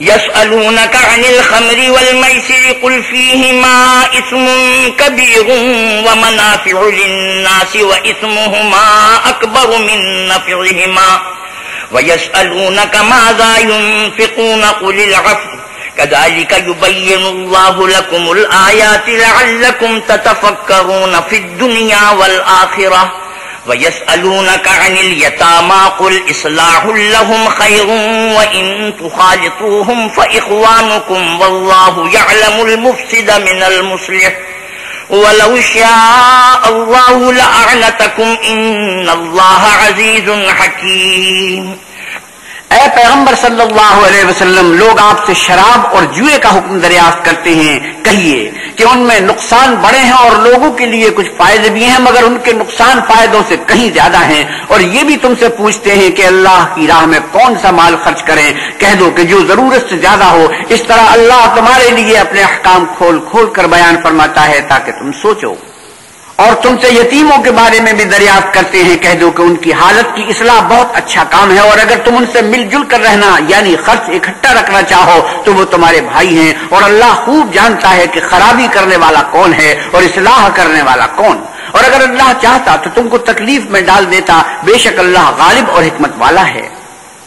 يسألونك عن الخمر والميسر قل فيهما إثم كبير ومنافع للناس وإثمهما أكبر من نفعهما ويسألونك ماذا ينفقون قل العفو۔ كذلك يبين الله لكم الآيات لعلكم تتفكرون في الدنيا والآخرة ويسألونك عن اليتامى قل إصلاح لهم خير وإن تخالطوهم فإخوانكم والله يعلم المفسد من المصلح ولو شاء الله لأعنتكم إن الله عزيز حكيم اے پیغمبر صلی اللہ علیہ وسلم، لوگ آپ سے شراب اور جوئے کا حکم دریافت کرتے ہیں۔ کہیے کہ ان میں نقصان بڑے ہیں اور لوگوں کے لیے کچھ فائدے بھی ہیں، مگر ان کے نقصان فائدوں سے کہیں زیادہ ہیں۔ اور یہ بھی تم سے پوچھتے ہیں کہ اللہ کی راہ میں کون سا مال خرچ کریں۔ کہہ دو کہ جو ضرورت سے زیادہ ہو، اس طرح اللہ تمہارے لیے اپنے احکام کھول کھول کر بیان فرماتا ہے تاکہ تم سوچو۔ اور تم سے یتیموں کے بارے میں بھی دریافت کرتے ہیں، کہہ دو کہ ان کی حالت کی اصلاح بہت اچھا کام ہے، اور اگر تم ان سے مل جل کر رہنا یعنی خرچ اکٹھا رکھنا چاہو، تو وہ تمہارے بھائی ہیں، اور اللہ خوب جانتا ہے کہ خرابی کرنے والا کون ہے اور اصلاح کرنے والا کون۔ اور اگر اللہ چاہتا تو تم کو تکلیف میں ڈال دیتا، بے شک اللہ غالب اور حکمت والا ہے۔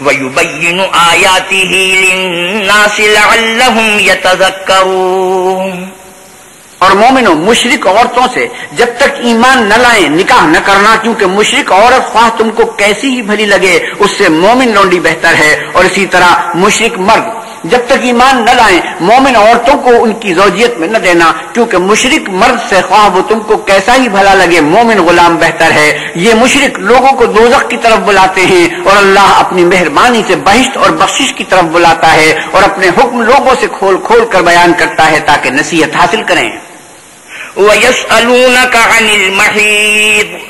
ويبين آياته للناس لعلهم يتذكرون اور مومنوں مشرق عورتوں سے جب تک ایمان نہ لائیں، نکاح نہ کرنا، کیونکہ مشرق عورت خواہ تم کو کیسی ہی بھلی لگے، اس سے مومن لونڈی بہتر ہے اور اسی طرح مشرق مرد جب تک ایمان نہ لائیں، مومن عورتوں کو ان کی زوجیت میں نہ دینا، کیونکہ مشرق مرد سے خواہ وہ تم کو کیسا ہی بھلا لگے، مومن غلام بہتر ہے۔ یہ مشرق لوگوں کو دوزخ کی طرف بلاتے ہیں اور اللہ اپنی مہربانی سے بہشت اور بخشش کی طرف بلاتا ہے اور اپنے حکم لوگوں سے کھول کھول کر بیان کرتا ہے تاکہ نصیحت حاصل کریں۔ ويسألونك عن المحيض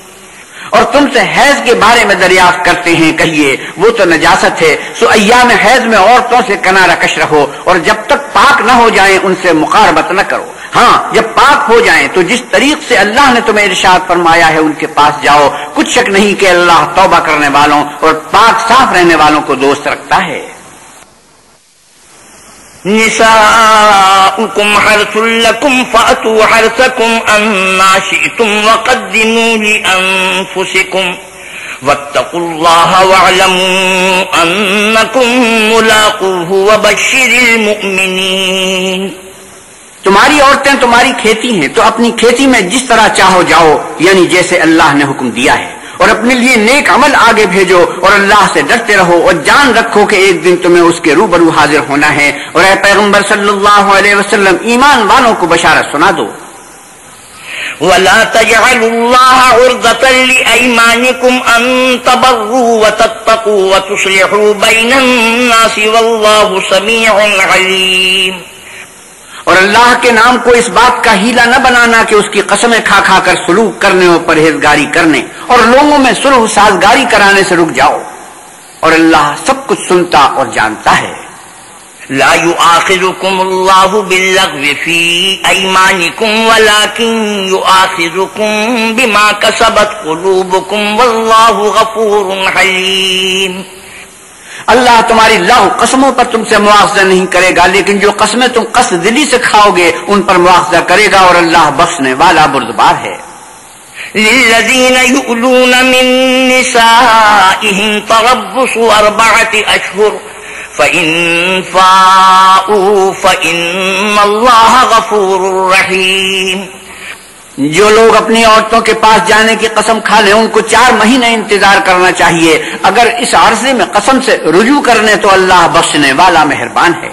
اور تم سے حیض کے بارے میں دریافت کرتے ہیں، کہیے، وہ تو نجاست ہے۔ سو ایام حیض میں عورتوں سے کنارہ کش رہو اور جب تک پاک نہ ہو جائیں ان سے مقاربت نہ کرو۔ ہاں جب پاک ہو جائیں تو جس طریق سے اللہ نے تمہیں ارشاد فرمایا ہے، ان کے پاس جاؤ۔ کچھ شک نہیں کہ اللہ توبہ کرنے والوں اور پاک صاف رہنے والوں کو دوست رکھتا ہے۔ نساؤكم حرث لكم فأتوا حرثكم أنا شئتم وقدموا لأنفسكم واتقوا الله واعلموا أنكم ملاقوه وبشر المؤمنين تمہاری عورتیں تمہاری کھیتی ہیں تو اپنی کھیتی میں جس طرح چاہو جاؤ یعنی جیسے اللہ نے حکم دیا ہے۔ اور اپنے لیے نیک عمل آگے بھیجو اور اللہ سے ڈرتے رہو اور جان رکھو کہ ایک دن تمہیں اس کے روبرو حاضر ہونا ہے اور اے پیغمبر صلی اللہ علیہ وسلم، ایمان والوں کو بشارت سنا دو۔ ولا تجعلوا الله عرضة لأيمانكم أن تبروا وتتقوا وتصلحوا بين الناس والله سميع عليم۔ اور اللہ کے نام کو اس بات کا ہیلا نہ بنانا کہ اس کی قسمیں کھا کھا کر سلوک کرنے اور پرہیزگاری کرنے اور لوگوں میں سلوح سازگاری کرانے سے رک جاؤ۔ اور اللہ سب کچھ سنتا اور جانتا ہے۔ لا يؤاخذكم الله باللغو في أيمانكم ولكن يؤاخذكم بما كسبت قلوبكم والله غفور حليم اللہ تمہاری لاہو قسموں پر تم سے مواخذہ نہیں کرے گا، لیکن جو قسمیں تم قصد دلی سے کھاؤ گے، ان پر مواخذہ کرے گا اور اللہ بخشنے والا بردبار ہے۔ للذين يؤلون من نسائهم تربص أربعة أشهر فإن فاؤوا فإن الله غفور رحيم جو لوگ اپنی عورتوں کے پاس جانے کی قسم کھا لیں ان کو چار مہینے انتظار کرنا چاہیے۔ اگر اس عرصے میں قسم سے رجوع کرنے تو اللہ بخشنے والا مہربان ہے۔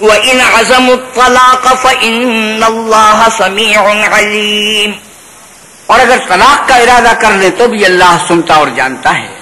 وَإِنْ عَزَمُوا الطَّلَاقَ فَإِنَّ اللَّهَ سَمِيعٌ عَلِيمٌ۔ اور اگر طلاق کا ارادہ کر لیں تو بھی اللہ سنتا اور جانتا ہے۔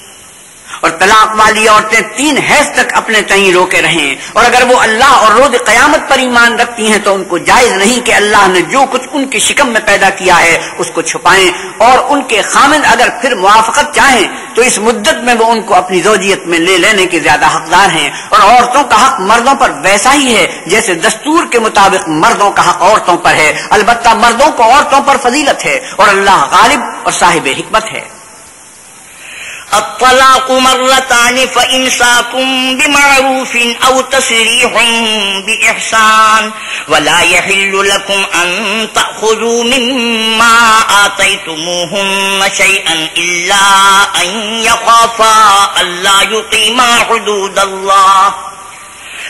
اور طلاق والی عورتیں تین حیض تک اپنے تئیں روکے رہیں۔ اور اگر وہ اللہ اور روز قیامت پر ایمان رکھتی ہیں تو ان کو جائز نہیں کہ اللہ نے جو کچھ ان کی شکم میں پیدا کیا ہے اس کو چھپائیں۔ اور ان کے خامن اگر پھر موافقت چاہیں تو اس مدت میں وہ ان کو اپنی زوجیت میں لے لینے کے زیادہ حقدار ہیں۔ اور عورتوں کا حق مردوں پر ویسا ہی ہے جیسے دستور کے مطابق مردوں کا حق عورتوں پر ہے۔ البتہ مردوں کو عورتوں پر فضیلت ہے اور اللہ غالب اور صاحب حکمت ہے۔ الطلاق مرتان فإمساكم بمعروف أو تسريح بإحسان، ولا يحل لكم أن تأخذوا مما آتيتموهن شيئا إلا أن يخافا ألا يقيما حدود الله.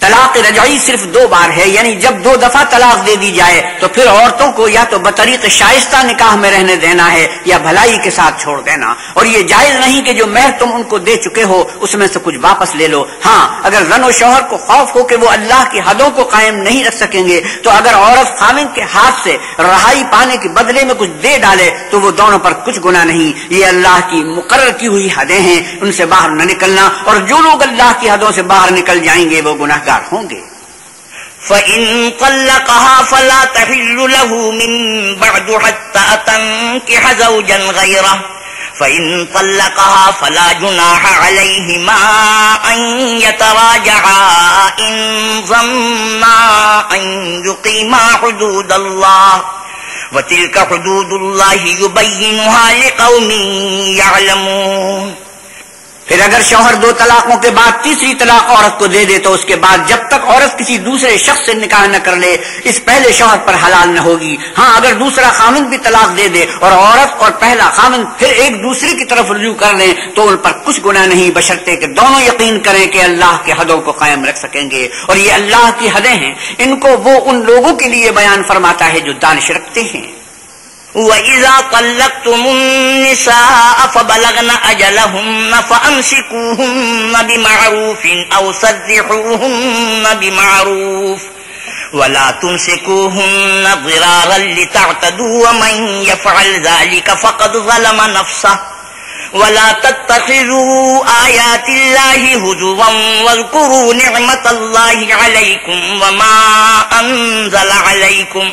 طلاق رجعی صرف دو بار ہے یعنی جب دو دفعہ طلاق دے دی جائے تو پھر عورتوں کو یا تو بطریق شائستہ نکاح میں رہنے دینا ہے یا بھلائی کے ساتھ چھوڑ دینا۔ اور یہ جائز نہیں کہ جو مہر تم ان کو دے چکے ہو، اس میں سے کچھ واپس لے لو۔ ہاں اگر رن و شوہر کو خوف ہو کہ وہ اللہ کی حدوں کو قائم نہیں رکھ سکیں گے، تو اگر عورت خامن کے ہاتھ سے رہائی پانے کے بدلے میں کچھ دے ڈالے، تو وہ دونوں پر کچھ گنا نہیں۔ یہ اللہ کی مقرر کی ہوئی حدیں ہیں، ان سے باہر نہ نکلنا۔ اور جو لوگ اللہ کی حدوں سے باہر نکل جائیں گے، وہ گناہ گار ہوں گے۔ فإن طلقها فلا تحل له من بعد حتى تنكح زوجا غيره۔ فإن طلقها فلا جناح عليهما أن يتراجعا إن ظنا أن يقيما حدود الله۔ وتلك حدود الله يبينها لقوم يعلمون۔ پھر اگر شوہر دو طلاقوں کے بعد تیسری طلاق عورت کو دے دے تو اس کے بعد جب تک عورت کسی دوسرے شخص سے نکاح نہ کر لے، اس پہلے شوہر پر حلال نہ ہوگی۔ ہاں اگر دوسرا خامن بھی طلاق دے دے اور عورت اور پہلا خامن پھر ایک دوسرے کی طرف رجوع کر لیں تو ان پر کچھ گناہ نہیں بشرتے کہ دونوں یقین کریں کہ اللہ کے حدوں کو قائم رکھ سکیں گے۔ اور یہ اللہ کی حدیں ہیں۔ ان کو وہ ان لوگوں کے لیے بیان فرماتا ہے جو دانش رکھتے ہیں۔ وَإِذَا طَلَّقْتُمُ النِّسَاءَ فَبَلَغْنَ أَجَلَهُنَّ فَأَمْسِكُوهُنَّ بِمَعْرُوفٍ أَوْ سَرِّحُوهُنَّ بِمَعْرُوفٍ ولا تمسكوهن ضرارا لتعتدوا ومن يفعل ذلك فقد ظلم نفسه ولا تتخذوا آيات الله هزوا واذكروا نعمة الله عليكم وما أنزل عليكم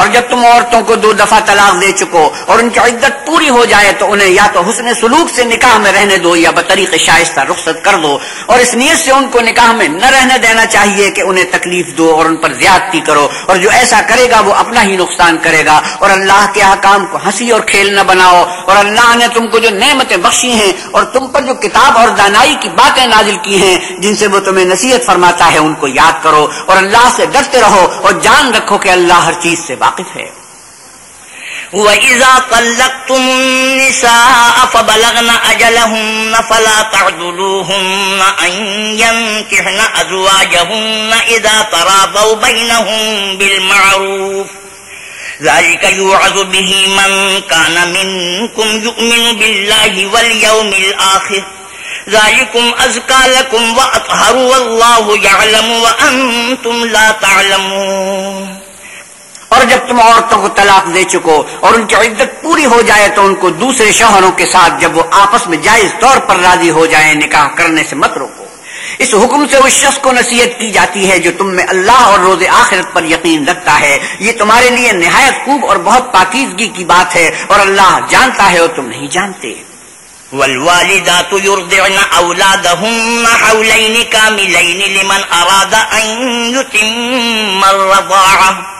اور جب تم عورتوں کو دو دفعہ طلاق دے چکو اور ان کی عدت پوری ہو جائے تو انہیں یا تو حسن سلوک سے نکاح میں رہنے دو یا بطریق شائستہ رخصت کر دو اور اس نیت سے ان کو نکاح میں نہ رہنے دینا چاہیے کہ انہیں تکلیف دو اور ان پر زیادتی کرو اور جو ایسا کرے گا وہ اپنا ہی نقصان کرے گا اور اللہ کے حکام کو ہنسی اور کھیل نہ بناؤ اور اللہ نے تم کو جو نعمتیں بخشی ہیں اور تم پر جو کتاب اور دانائی کی باتیں نازل کی ہیں جن سے وہ تمہیں نصیحت فرماتا ہے ان کو یاد کرو اور اللہ سے ڈرتے رہو اور جان رکھو کہ اللہ ہر چیز سے واقف ہے۔ وَإِذَا طَلَّقْتُمُ النِّسَاءَ فَبَلَغْنَ أَجَلَهُنَّ فَلَا تَعْدُلُوهُنَّ أَن يَنكِحْنَ أَزْوَاجَهُنَّ إِذَا تَرَاضَوْا بَيْنَهُم بِالْمَعْرُوفِ۔ ذلك يوعظ به من كان منكم يؤمن بالله واليوم الآخر۔ ذلكم أزكى لكم وأطهر والله يعلم وأنتم لا تعلمون۔ اور جب تم عورتوں کو طلاق دے چکو اور ان کی عدت پوری ہو جائے تو ان کو دوسرے شوہروں کے ساتھ جب وہ آپس میں جائز طور پر راضی ہو جائیں، نکاح کرنے سے مت روکو۔ اس حکم سے اس شخص کو نصیحت کی جاتی ہے جو تم میں اللہ اور روز آخرت پر یقین رکھتا ہے۔ یہ تمہارے لیے نہایت خوب اور بہت پاکیزگی کی بات ہے اور اللہ جانتا ہے اور تم نہیں جانتے۔ والوالدات يرضعن أولادهن حولين كاملين لمن أراد أن يتم الرضاعة۔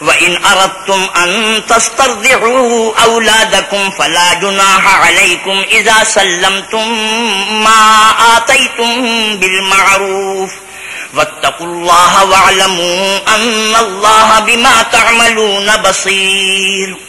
وَإِنْ أَرَدْتُمْ أَن تَسْتَرْضِعُوا أَوْلَادَكُمْ فَلَا جُنَاحَ عَلَيْكُمْ إِذَا سلمتم ما آتيتم بِالْمَعْرُوفِ وَاتَّقُوا اللَّهَ وَاعْلَمُوا أَنَّ اللَّهَ بِمَا تَعْمَلُونَ بَصِيرٌ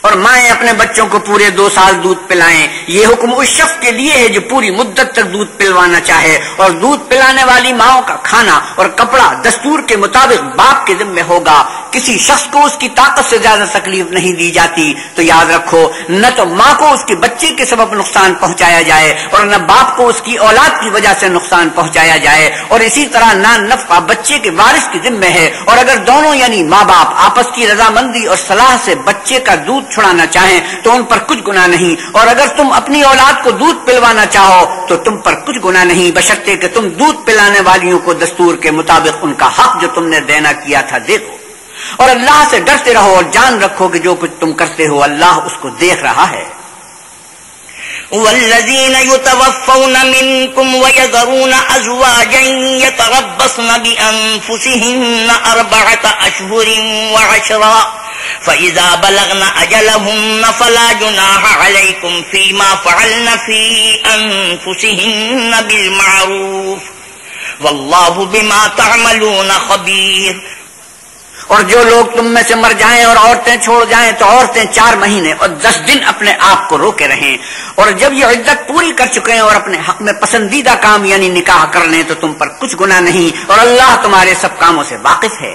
اور مائیں اپنے بچوں کو پورے دو سال دودھ پلائیں۔ یہ حکم اس شخص کے لیے ہے جو پوری مدت تک دودھ پلوانا چاہے۔ اور دودھ پلانے والی ماؤں کا کھانا اور کپڑا دستور کے مطابق باپ کے ذمے ہوگا۔ کسی شخص کو اس کی طاقت سے زیادہ تکلیف نہیں دی جاتی۔ تو یاد رکھو، نہ تو ماں کو اس کے بچے کے سبب نقصان پہنچایا جائے اور نہ باپ کو اس کی اولاد کی وجہ سے نقصان پہنچایا جائے۔ اور اسی طرح نہ نفع بچے کے وارث کے ذمے ہے۔ اور اگر دونوں یعنی ماں باپ آپس کی رضامندی اور صلاح سے بچے کا دودھ دودھ چھڑانا چاہیں تو ان پر کچھ گنا نہیں۔ اور اگر تم اپنی اولاد کو دودھ پلوانا چاہو تو تم پر کچھ گنا نہیں۔ بشرطے کہ تم دودھ پلانے والیوں کو دستور کے مطابق ان کا حق جو تم نے دینا کیا تھا دے دو۔ اور اللہ سے ڈرتے رہو اور جان رکھو کہ جو کچھ تم کرتے ہو اللہ اس کو دیکھ رہا ہے۔ والذين يتوفون منكم ويذرون أزواجا يتربصن بأنفسهن أربعة أشهر وعشرا فإذا بلغن أجلهن فلا جناح عليكم فيما فعلن في أنفسهن بالمعروف والله بما تعملون خبير اور جو لوگ تم میں سے مر جائیں اور عورتیں چھوڑ جائیں تو عورتیں چار مہینے اور دس دن اپنے آپ کو روکے رہیں۔ اور جب یہ عدت پوری کر چکے ہیں اور اپنے حق میں پسندیدہ کام یعنی نکاح کر لیں تو تم پر کچھ گنا نہیں اور اللہ تمہارے سب کاموں سے واقف ہے۔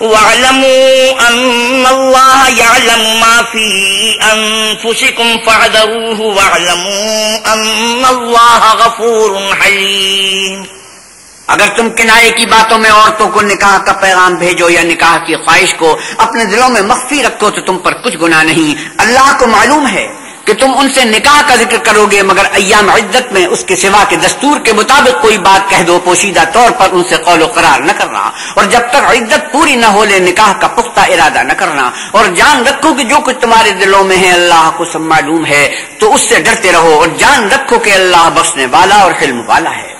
واعلموا أن الله يعلم ما في أنفسكم فاعذروه واعلموا أن الله غفور حليم اگر تم کنارے کی باتوں میں عورتوں کو نکاح کا پیغام بھیجو یا نکاح کی خواہش کو اپنے دلوں میں مخفی رکھو تو تم پر کچھ گنا نہیں۔ اللہ کو معلوم ہے۔ کہ تم ان سے نکاح کا ذکر کرو گے، مگر ایام عدت میں اس کے سوا کے دستور کے مطابق کوئی بات کہہ دو، پوشیدہ طور پر ان سے قول و قرار نہ کرنا، اور جب تک عدت پوری نہ ہو لے، نکاح کا پختہ ارادہ نہ کرنا، اور جان رکھو کہ جو کچھ تمہارے دلوں میں ہے، اللہ کو سب معلوم ہے، تو اس سے ڈرتے رہو، اور جان رکھو کہ اللہ بخشنے والا اور حلم والا ہے۔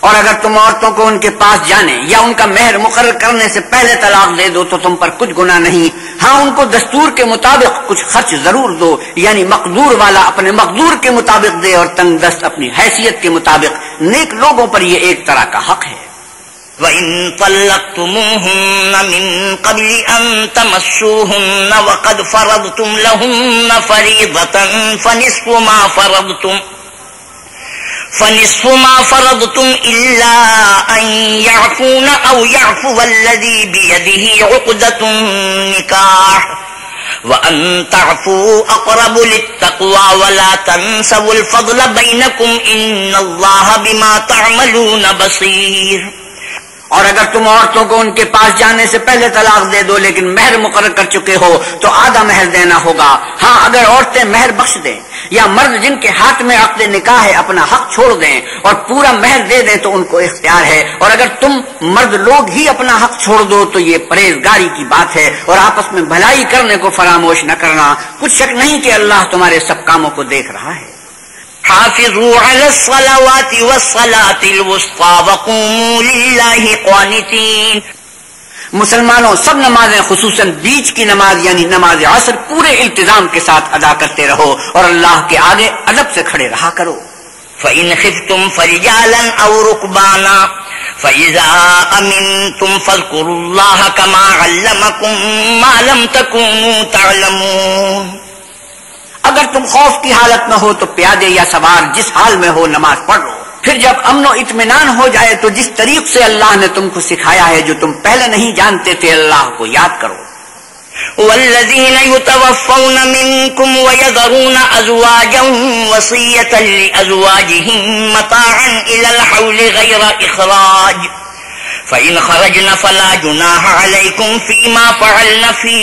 اور اگر تم عورتوں کو ان کے پاس جانے یا ان کا مہر مقرر کرنے سے پہلے طلاق دے دو تو تم پر کچھ گنا نہیں۔ ہاں ان کو دستور کے مطابق کچھ خرچ ضرور دو یعنی مقدور والا اپنے مقدور کے مطابق دے اور تنگ دست اپنی حیثیت کے مطابق۔ نیک لوگوں پر یہ ایک طرح کا حق ہے۔ وَإِن طَلَّقْتُمُوهُنَّ مِن قَبْلِ أَن تَمَسُّوهُنَّ وَقَدْ فَرَضْتُمْ لَهُنَّ فَرِيضَةً فَنِصْفُ مَا فَرَضْتُمْ۔ فنصف ما فرضتم إلا أن يعفون أو يعفو الذي بيده عقدة النكاح وأن تعفوا أقرب للتقوى ولا تنسوا الفضل بينكم إن الله بما تعملون بصير اور اگر تم عورتوں کو ان کے پاس جانے سے پہلے طلاق دے دو لیکن مہر مقرر کر چکے ہو، تو آدھا مہر دینا ہوگا۔ ہاں اگر عورتیں مہر بخش دیں یا مرد جن کے ہاتھ میں عقد نکاح ہے اپنا حق چھوڑ دیں اور پورا مہر دے دیں تو ان کو اختیار ہے۔ اور اگر تم مرد لوگ ہی اپنا حق چھوڑ دو تو یہ پرہیزگاری کی بات ہے اور آپس میں بھلائی کرنے کو فراموش نہ کرنا۔ کچھ شک نہیں کہ اللہ تمہارے سب کاموں کو دیکھ رہا ہے۔ حافظوا على الصلوات والصلاة الوسطى وقوموا لله قانتين. مسلمانوں، سب نمازیں خصوصاً بیچ کی نماز یعنی نماز عصر پورے التظام کے ساتھ ادا کرتے رہو اور اللہ کے آگے ادب سے کھڑے رہا کرو۔ فَإِنْ خِفْتُمْ فَرِجَالًا أَوْ رُكْبَانًا، فَإِذَا أَمِنْتُمْ فَاذْكُرُوا اللَّهَ كَمَا عَلَّمَكُمْ مَا لَمْ تَكُونُوا تَعْلَمُونَ۔ اگر تم خوف کی حالت میں ہو تو پیادے یا سوار جس حال میں ہو نماز پڑھ لو۔ پھر جب امن و اطمینان ہو جائے تو جس طریق سے اللہ نے تم کو سکھایا ہے جو تم پہلے نہیں جانتے تھے، اللہ کو یاد کرو۔ والذين يتوفون منكم ويذرون أزواجا وصية لأزواجهم متاعا إلى الحول غير إخراج فإن خرجن فلا جناح عليكم فيما فعلن في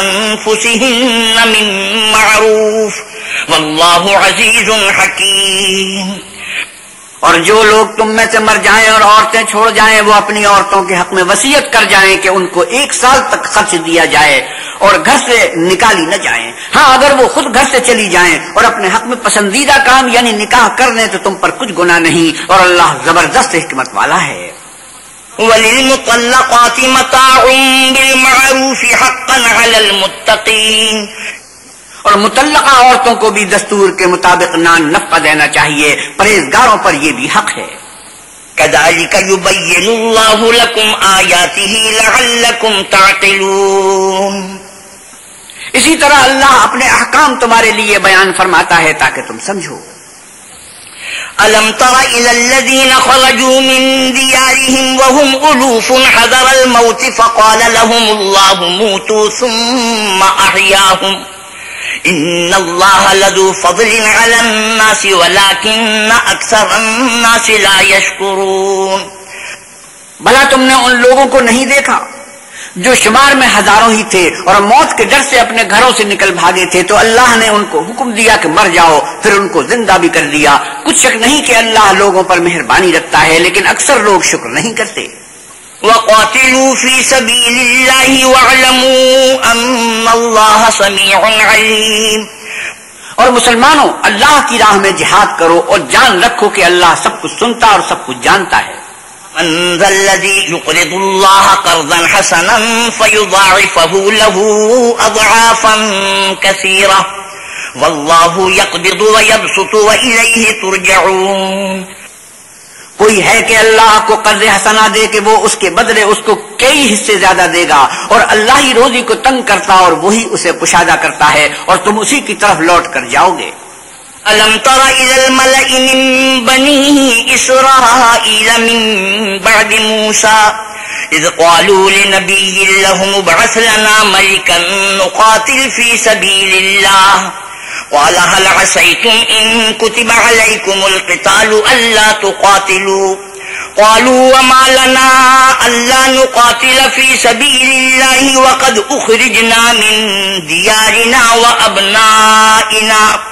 أنفسهن من معروف والله عزيز حكيم۔ اور جو لوگ تم میں سے مر جائیں اور عورتیں چھوڑ جائیں، وہ اپنی عورتوں کے حق میں وسیعت کر جائیں کہ ان کو ایک سال تک خرچ دیا جائے اور گھر سے نکالی نہ جائیں۔ ہاں اگر وہ خود گھر سے چلی جائیں اور اپنے حق میں پسندیدہ کام یعنی نکاح کر لیں تو تم پر کچھ گناہ نہیں اور اللہ زبردست حکمت والا ہے۔ وللمطلقات متاع بالمعروف حقا على المتقين۔ اور متعلقہ عورتوں کو بھی دستور کے مطابق نان نفع دینا چاہیے پرہیزگاروں پر یہ بھی حق ہے۔ كذلك يبين الله لكم آياته لعلكم تعقلون۔ اسی طرح اللہ اپنے احکام تمہارے لیے بیان فرماتا ہے تاکہ تم سمجھو۔ ألم تر إلى الذين خرجوا من ديارهم وهم ألوف حذر الموت فقال لهم الله موتوا ثم أحياهم إن الله لذو فضل على الناس ولكن أكثر الناس لا يشكرون بھلا تم نے ان لوگوں کو نہیں دیکھا؟ جو شمار میں ہزاروں ہی تھے اور موت کے ڈر سے اپنے گھروں سے نکل بھاگے تھے تو اللہ نے ان کو حکم دیا کہ مر جاؤ پھر ان کو زندہ بھی کر دیا۔ کچھ شک نہیں کہ اللہ لوگوں پر مہربانی رکھتا ہے لیکن اکثر لوگ شکر نہیں کرتے۔ وقاتلوا في سبيل الله واعلموا أن الله سميع عليم۔ اور مسلمانوں اللہ کی راہ میں جہاد کرو اور جان رکھو کہ اللہ سب کچھ سنتا اور سب کچھ جانتا ہے۔ من ذا الذي يقرض الله قرضا حسنا فيضاعفه له أضعافا كثيرة. والله يقبض ويبسط وإليه ترجعون. کوئی ہے کہ اللہ کو قرض حسنا دے کہ وہ اس کے بدلے اس کو کئی حصے زیادہ دے گا اور اللہ ہی روزی کو تنگ کرتا اور وہی اسے کشادہ کرتا ہے اور تم اسی کی طرف لوٹ کر جاؤ گے۔ ألم تر إلى الملأ من بني إسرائيل من بعد موسى إذ قالوا لنبي لهم ابعث لنا ملكا نقاتل في سبيل الله قال هل عسيتم إن كتب عليكم القتال ألا تقاتلوا قالوا وما لنا ألا نقاتل في سبيل الله وقد أخرجنا من ديارنا وأبنائنا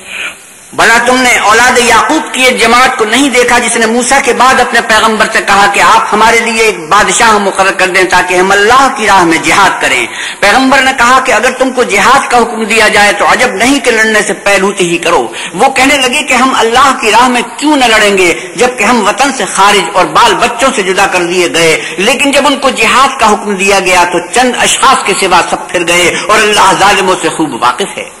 بلا تم نے اولاد یعقوب کی ایک جماعت کو نہیں دیکھا جس نے موسا کے بعد اپنے پیغمبر سے کہا کہ آپ ہمارے لیے ایک بادشاہ مقرر کر دیں تاکہ ہم اللہ کی راہ میں جہاد کریں۔ پیغمبر نے کہا کہ اگر تم کو جہاد کا حکم دیا جائے تو عجب نہیں کہ لڑنے سے پہلوتی ہی کرو۔ وہ کہنے لگے کہ ہم اللہ کی راہ میں کیوں نہ لڑیں گے جبکہ ہم وطن سے خارج اور بال بچوں سے جدا کر دیے گئے۔ لیکن جب ان کو جہاد کا حکم دیا گیا تو چند اشخاص کے سوا سب پھر گئے اور اللہ ظالموں سے خوب واقف ہے۔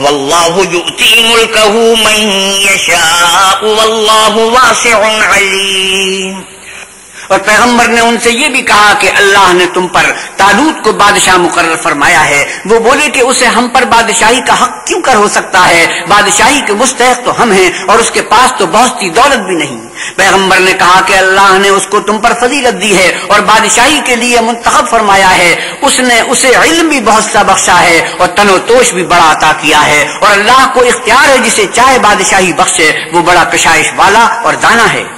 واللہ یؤتی ملکہ من یشاء واللہ واسع علیم اور پیغمبر نے ان سے یہ بھی کہا کہ اللہ نے تم پر تالوت کو بادشاہ مقرر فرمایا ہے۔ وہ بولے کہ اسے ہم پر بادشاہی کا حق کیوں کر ہو سکتا ہے؟ بادشاہی کے مستحق تو ہم ہیں اور اس کے پاس تو بہت سی دولت بھی نہیں۔ پیغمبر نے کہا کہ اللہ نے اس کو تم پر فضیلت دی ہے اور بادشاہی کے لیے منتخب فرمایا ہے۔ اس نے اسے علم بھی بہت سا بخشا ہے اور تن و توش بھی بڑا عطا کیا ہے۔ اور اللہ کو اختیار ہے جسے چاہے بادشاہی بخشے۔ وہ بڑا کشائش والا اور دانا ہے۔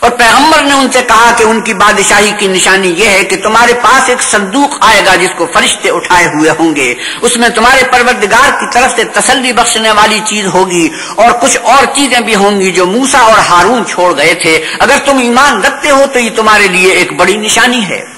اور پیغمبر نے ان سے کہا کہ ان کی بادشاہی کی نشانی یہ ہے کہ تمہارے پاس ایک صندوق آئے گا جس کو فرشتے اٹھائے ہوئے ہوں گے۔ اس میں تمہارے پروردگار کی طرف سے تسلی بخشنے والی چیز ہوگی اور کچھ اور چیزیں بھی ہوں گی جو موسا اور ہارون چھوڑ گئے تھے۔ اگر تم ایمان رکھتے ہو تو یہ تمہارے لیے ایک بڑی نشانی ہے۔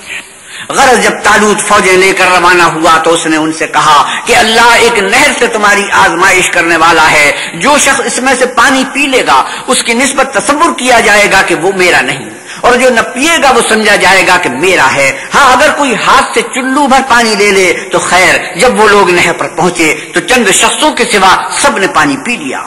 غرض جب تالوت فوجیں لے کر روانہ ہوا تو اس نے ان سے کہا کہ اللہ ایک نہر سے تمہاری آزمائش کرنے والا ہے۔ جو شخص اس میں سے پانی پی لے گا، اس کی نسبت تصور کیا جائے گا کہ وہ میرا نہیں۔ اور جو نہ پیے گا، وہ سمجھا جائے گا کہ میرا ہے۔ ہاں اگر کوئی ہاتھ سے چلو بھر پانی لے لے تو خیر، جب وہ لوگ نہر پر پہنچے تو چند شخصوں کے سوا سب نے پانی پی لیا۔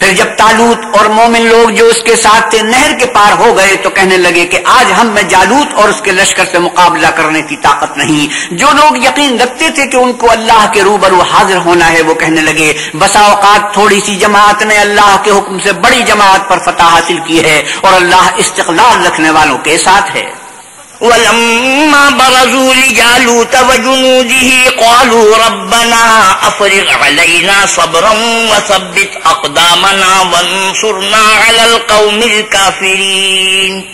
پھر جب تالوت اور مومن لوگ جو اس کے ساتھ تھے نہر کے پار ہو گئے تو کہنے لگے کہ آج ہم میں جالوت اور اس کے لشکر سے مقابلہ کرنے کی طاقت نہیں۔ جو لوگ یقین رکھتے تھے کہ ان کو اللہ کے روبرو حاضر ہونا ہے، وہ کہنے لگے، بسا اوقات تھوڑی سی جماعت نے اللہ کے حکم سے بڑی جماعت پر فتح حاصل کی ہے اور اللہ استقلال رکھنے والوں کے ساتھ ہے۔ ولما برزوا لجالوت وجنوده قالوا ربنا أفرغ علينا صبرا وثبت أقدامنا وانصرنا على القوم الكافرين.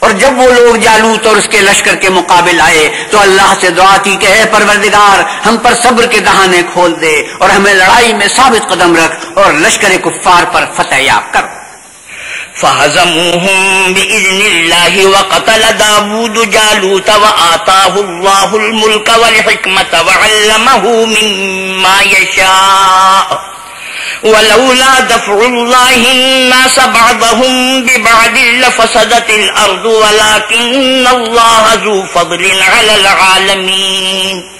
اور جب وہ لوگ جالوت اور اس کے لشکر کے مقابل آئے تو اللہ سے دعا کی کہ اے پروردگار، ہم پر صبر کے دہانے کھول دے اور ہمیں لڑائی میں ثابت قدم رکھ اور لشکر کفار پر فتح یاب کر فهزموهم بإذن الله وقتل داود جالوت وآتاه الله الملك والحكمة وعلمه مما يشاء ولولا دفع الله الناس بعضهم ببعض لفسدت الأرض ولكن الله ذو فضل على العالمين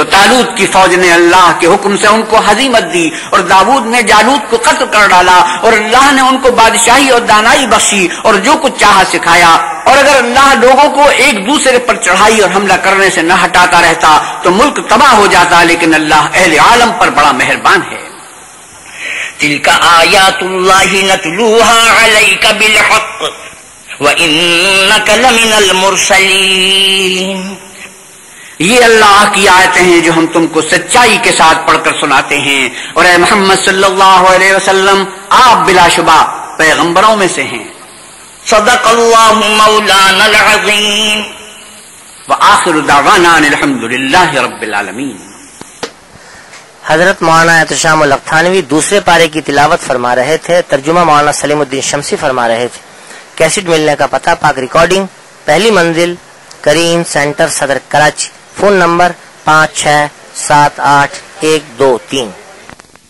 تو تالوت کی فوج نے اللہ کے حکم سے ان کو حزیمت دی اور داود نے جالوت کو قتل کر ڈالا اور اللہ نے ان کو بادشاہی اور دانائی بخشی اور جو کچھ چاہا سکھایا اور اگر اللہ لوگوں کو ایک دوسرے پر چڑھائی اور حملہ کرنے سے نہ ہٹاتا رہتا تو ملک تباہ ہو جاتا لیکن اللہ اہل عالم پر بڑا مہربان ہے۔ تلك آيات الله نتلوها عليك بالحق وإنك لمن المرسلين یہ اللہ کی آیتیں ہیں جو ہم تم کو سچائی کے ساتھ پڑھ کر سناتے ہیں۔ اور اے محمد صلی اللہ علیہ وسلم آپ بلا شبہ پیغمبروں میں سے ہیں۔ صدق اللہ مولانا العظیم۔ وآخر دعوانا ان الحمد للہ رب العالمین۔ حضرت مولانا احتشام الختانوی دوسرے پارے کی تلاوت فرما رہے تھے ترجمہ مولانا سلیم الدین شمسی فرما رہے تھے۔ کیسٹ ملنے کا پتہ پاک ریکارڈنگ پہلی منزل کریم سینٹر صدر کراچی۔ فون نمبر پانچ چھ سات آٹھ ایک دو تین